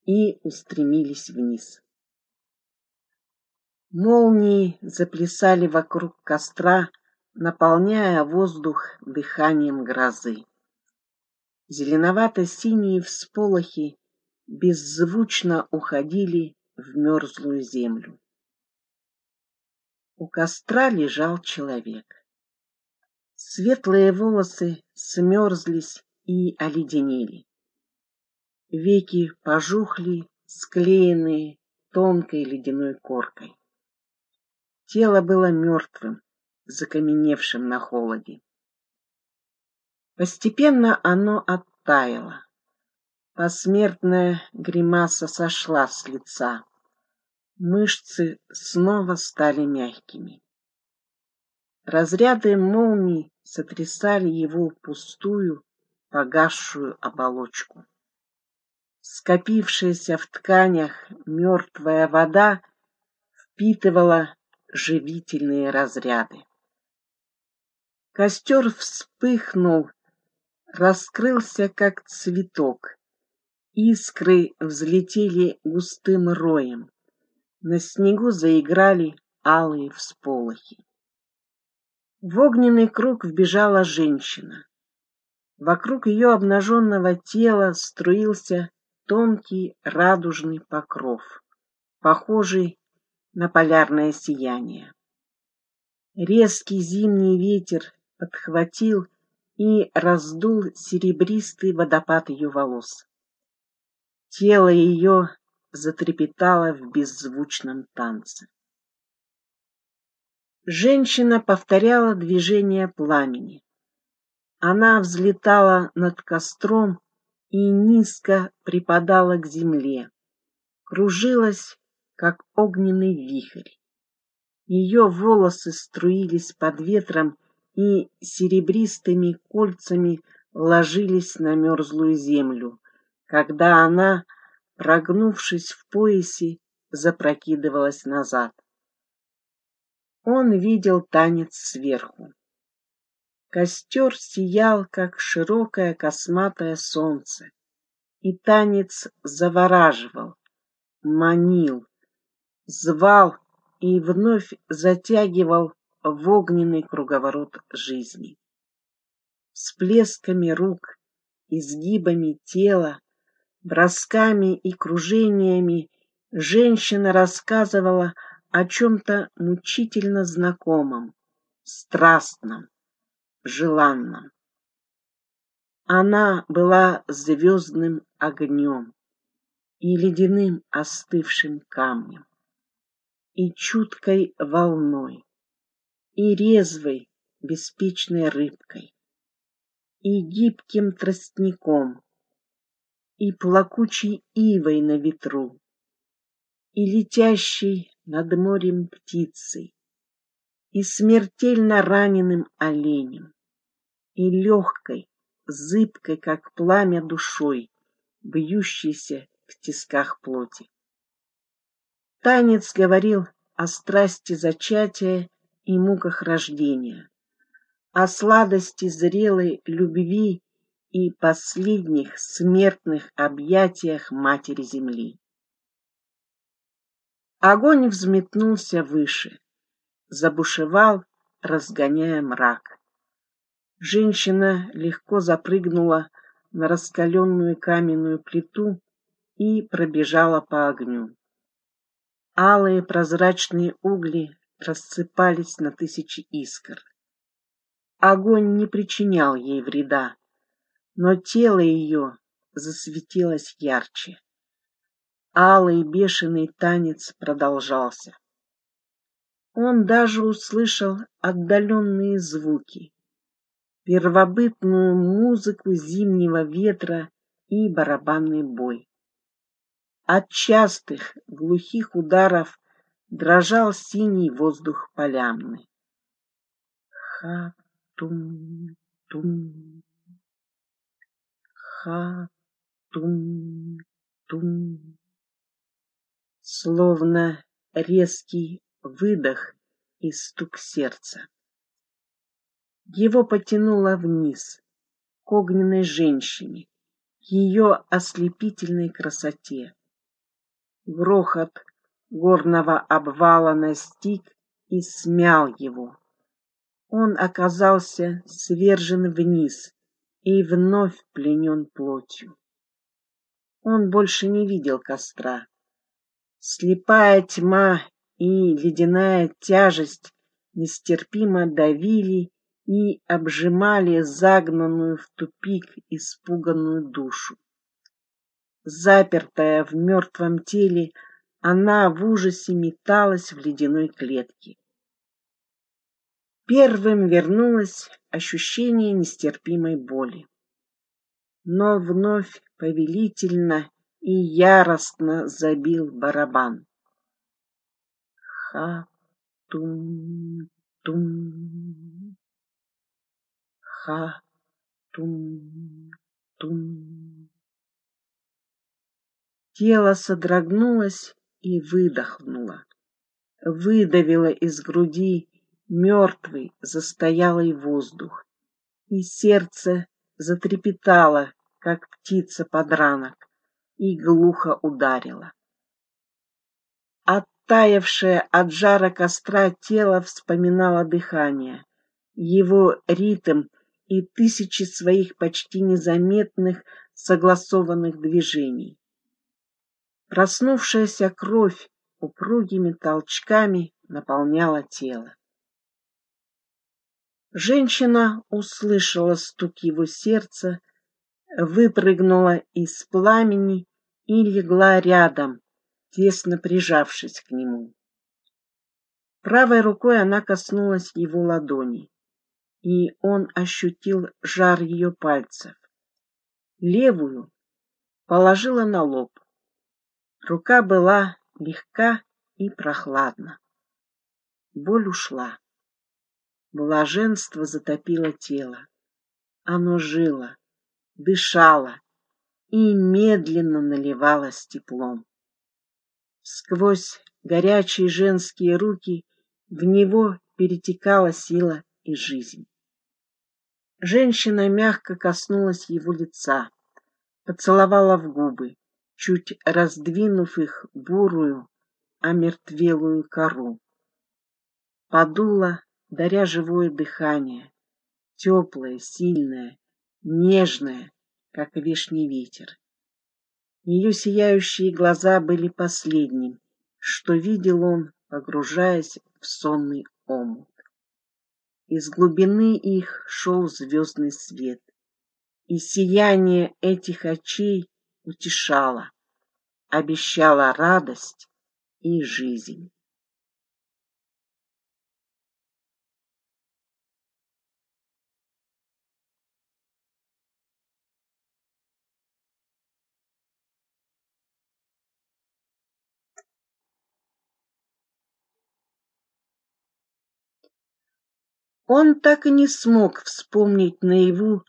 и устремились вниз. Молнии заплясали вокруг костра, наполняя воздух дыханием грозы. Зеленовато-синие всполохи беззвучно уходили в мерзлую землю. У костра лежал человек. Светлые волосы смерзлись и оледенели. Веки пожухли, склеенные тонкой ледяной коркой. Тело было мертвым, закаменевшим на холоде. Постепенно оно оттаяло. Посмертная гримаса сошла с лица. Мышцы снова стали мягкими. Разряды молний сотрясали его пустую, погасшую оболочку. Скопившаяся в тканях мертвая вода впитывала живительные разряды. Костер вспыхнул, раскрылся, как цветок. Искры взлетели густым роем. На снегу заиграли алые всполохи. В огненный круг вбежала женщина. Вокруг ее обнаженного тела струился тонкий радужный покров, похожий на полярное сияние. Резкий зимний ветер подхватил и раздул серебристый водопад ее волос. Тело ее затрепетало в беззвучном танце. Женщина повторяла движение пламени. Она взлетала над костром и низко припадала к земле, кружилась как огненный вихрь. Ее волосы струились под ветром и серебристыми кольцами ложились на мерзлую землю, когда она, прогнувшись в поясе, запрокидывалась назад. Он видел танец сверху. Костер сиял, как широкое косматое солнце, и танец завораживал, манил, звал и вновь затягивал в огненный круговорот жизни. Всплесками рук, изгибами тела, бросками и кружениями женщина рассказывала о чем-то мучительно знакомом, страстном, желанном. Она была звездным огнем и ледяным остывшим камнем и чуткой волной, и резвой, беспечной рыбкой, и гибким тростником, и плакучей ивой на ветру, и летящей над морем птицей, и смертельно раненым оленем, и легкой, зыбкой, как пламя душой, бьющейся в тисках плоти. Танец говорил о страсти зачатия и муках рождения, о сладости зрелой любви и последних смертных объятиях Матери Земли. Огонь взметнулся выше, забушевал, разгоняя мрак. Женщина легко запрыгнула на раскаленную каменную плиту и пробежала по огню. Алые прозрачные угли рассыпались на тысячи искр. Огонь не причинял ей вреда, но тело ее засветилось ярче. Алый бешеный танец продолжался. Он даже услышал отдаленные звуки, первобытную музыку зимнего ветра и барабанный бой. От частых глухих ударов дрожал синий воздух полянный. Ха-тум-тум, ха-тум-тум. Словно резкий выдох и стук сердца. Его потянуло вниз, к огненной женщине, к ее ослепительной красоте. Грохот горного обвала настиг и смял его. Он оказался свержен вниз и вновь пленен плотью. Он больше не видел костра. Слепая тьма и ледяная тяжесть нестерпимо давили и обжимали загнанную в тупик испуганную душу. Запертая в мертвом теле, она в ужасе металась в ледяной клетке. Первым вернулось ощущение нестерпимой боли. Но вновь повелительно и яростно забил барабан. Ха-тум-тум. Ха-тум-тум. Тело содрогнулось и выдохнуло. Выдавило из груди мертвый застоялый воздух, и сердце затрепетало, как птица под ранок, и глухо ударило. Оттаявшее от жара костра тело вспоминало дыхание, его ритм и тысячи своих почти незаметных согласованных движений. Проснувшаяся кровь упругими толчками наполняла тело. Женщина услышала стук его сердца, выпрыгнула из пламени и легла рядом, тесно прижавшись к нему. Правой рукой она коснулась его ладони, и он ощутил жар ее пальцев. Левую положила на лоб. Рука была легка и прохладна. Боль ушла. Блаженство затопило тело. Оно жило, дышало и медленно наливалось теплом. Сквозь горячие женские руки в него перетекала сила и жизнь. Женщина мягко коснулась его лица, поцеловала в губы, чуть раздвинув их бурую, омертвелую кору. Подула даря живое дыхание, теплое, сильное, нежное, как вешний ветер. Ее сияющие глаза были последним, что видел он, погружаясь в сонный омут. Из глубины их шел звездный свет, и сияние этих очей утешало, обещало радость и жизнь. Он так и не смог вспомнить наяву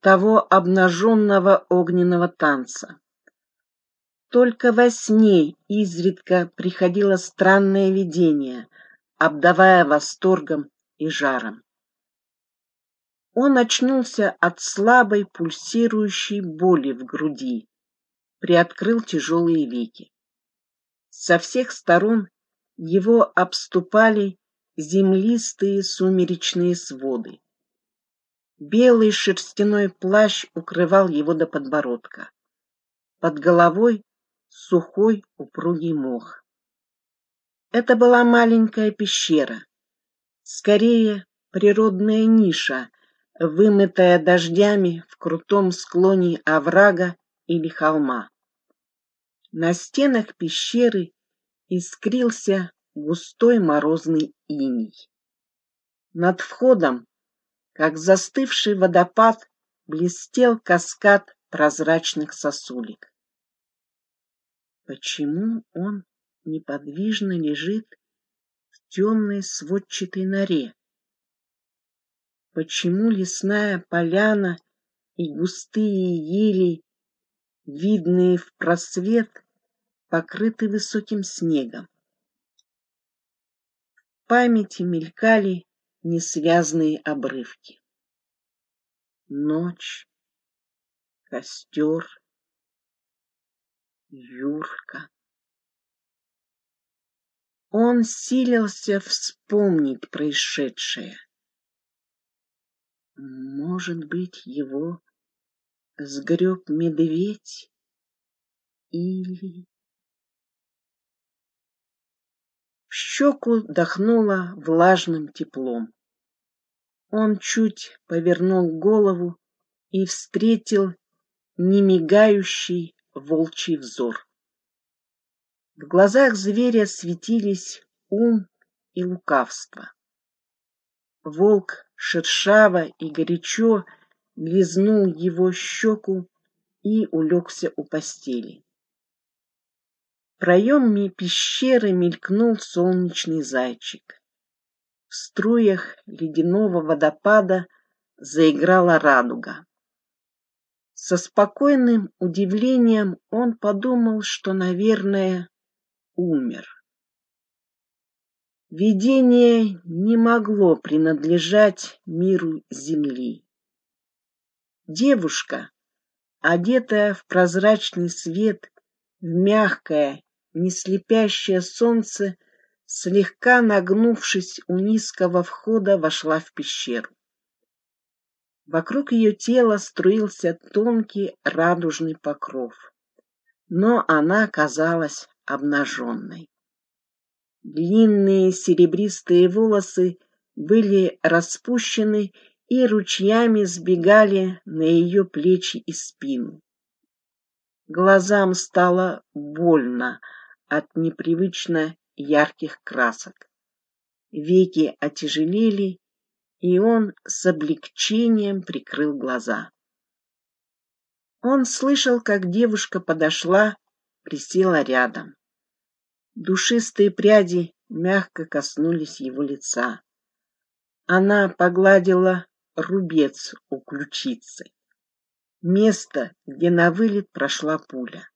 того обнаженного огненного танца. Только во сне изредка приходило странное видение, обдавая восторгом и жаром. Он очнулся от слабой пульсирующей боли в груди, приоткрыл тяжелые веки. Со всех сторон его обступали землистые сумеречные своды. Белый шерстяной плащ укрывал его до подбородка. Под головой сухой упругий мох. Это была маленькая пещера, скорее природная ниша, вымытая дождями в крутом склоне оврага или холма. На стенах пещеры искрился густой морозный иней. Над входом, как застывший водопад, блестел каскад прозрачных сосулек. Почему он неподвижно лежит в темной сводчатой норе? Почему лесная поляна и густые ели, видные в просвет, покрыты высоким снегом? Памяти мелькали несвязные обрывки. Ночь, костер, Юрка. Он силился вспомнить происшедшее. Может быть, его сгреб медведь или... щеку дохнуло влажным теплом. Он чуть повернул голову и встретил немигающий волчий взор. В глазах зверя светились ум и лукавство. Волк шершаво и горячо лизнул его щеку и улегся у постели. Проеме пещеры мелькнул солнечный зайчик. В струях ледяного водопада заиграла радуга. Со спокойным удивлением он подумал, что, наверное, умер. Видение не могло принадлежать миру Земли. Девушка, одетая в прозрачный свет, в мягкое, не слепящее солнце, слегка нагнувшись у низкого входа, вошла в пещеру. Вокруг ее тела струился тонкий радужный покров, но она казалась обнаженной. Длинные серебристые волосы были распущены и ручьями сбегали на ее плечи и спину. Глазам стало больно от непривычно ярких красок. Веки отяжелели, и он с облегчением прикрыл глаза. Он слышал, как девушка подошла, присела рядом. Душистые пряди мягко коснулись его лица. Она погладила рубец у ключицы. Место, где на вылет прошла пуля.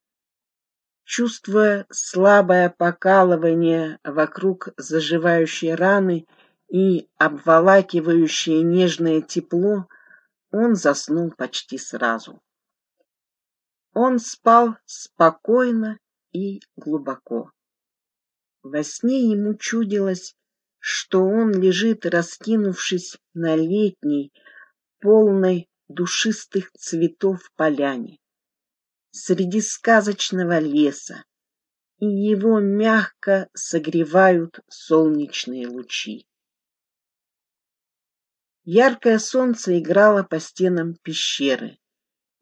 Чувствуя слабое покалывание вокруг заживающей раны и обволакивающее нежное тепло, он заснул почти сразу. Он спал спокойно и глубоко. Во сне ему чудилось, что он лежит, раскинувшись на летней, полной душистых цветов поляне, среди сказочного леса, и его мягко согревают солнечные лучи. Яркое солнце играло по стенам пещеры,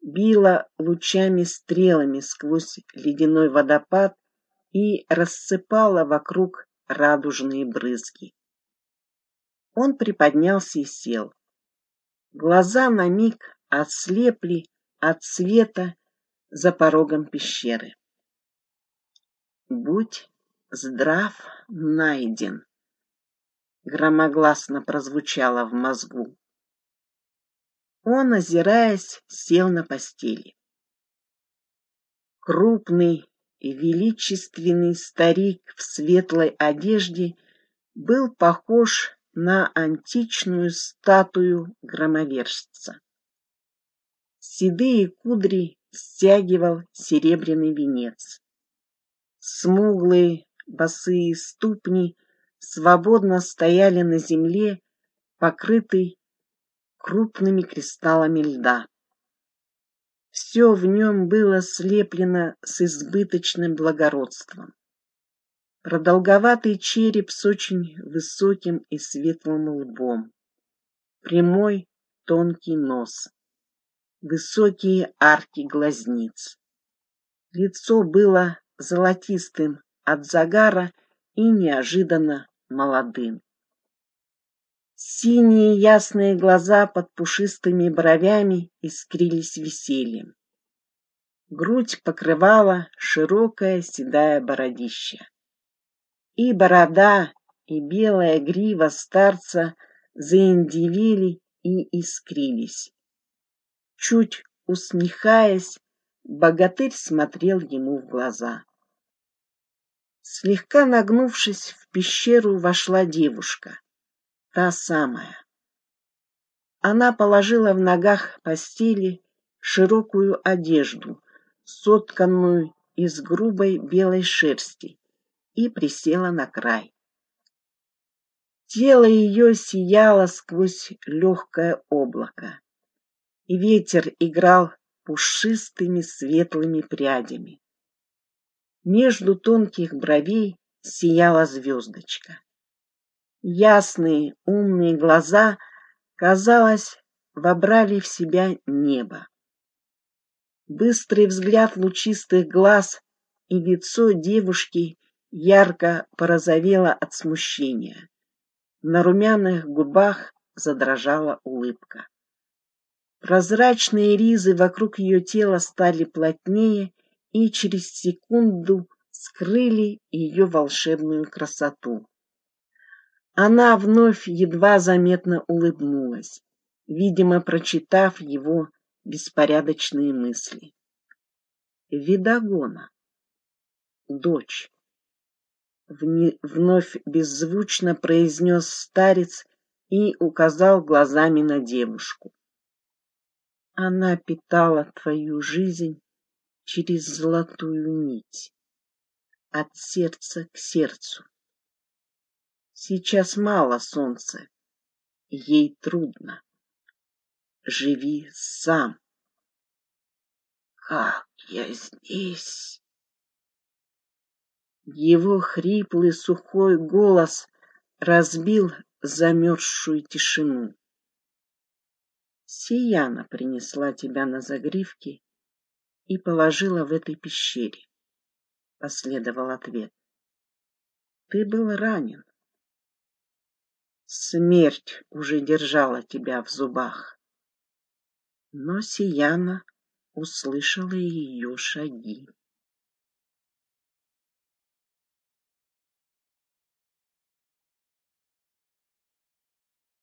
било лучами-стрелами сквозь ледяной водопад и рассыпало вокруг радужные брызги. Он приподнялся и сел. Глаза на миг отслепли от света за порогом пещеры. Будь здрав, найден громогласно прозвучало в мозгу. Он, озираясь, сел на постели. Крупный и величественный старик в светлой одежде был похож на античную статую громовержца. Седые кудри стягивал серебряный венец. Смуглые босые ступни свободно стояли на земле, покрытой крупными кристаллами льда. Все в нем было слеплено с избыточным благородством. Продолговатый череп с очень высоким и светлым лбом, прямой тонкий нос, высокие арки глазниц. Лицо было золотистым от загара и неожиданно молодым. Синие ясные глаза под пушистыми бровями искрились весельем. Грудь покрывала широкая седая бородища. И борода, и белая грива старца заиндивели и искрились. Чуть усмехаясь, богатырь смотрел ему в глаза. Слегка нагнувшись, в пещеру вошла девушка та самая. Она положила в ногах постели широкую одежду, сотканную из грубой белой шерсти, и присела на край. Тело ее сияло сквозь легкое облако, и ветер играл пушистыми светлыми прядями. Между тонких бровей сияла звездочка. Ясные, умные глаза, казалось, вобрали в себя небо. Быстрый взгляд лучистых глаз и лицо девушки ярко порозовело от смущения. На румяных губах задрожала улыбка. Прозрачные ризы вокруг ее тела стали плотнее и через секунду скрыли ее волшебную красоту. Она вновь едва заметно улыбнулась, видимо, прочитав его беспорядочные мысли. Видогона. Дочь. Вновь беззвучно произнес старец и указал глазами на девушку. Она питала твою жизнь через золотую нить, от сердца к сердцу. Сейчас мало солнца, ей трудно. Живи сам. Как я здесь? Его хриплый сухой голос разбил замерзшую тишину. Сияна принесла тебя на загривке и положила в этой пещере. Последовал ответ. Ты был ранен. Смерть уже держала тебя в зубах. Но Сияна услышала ее шаги.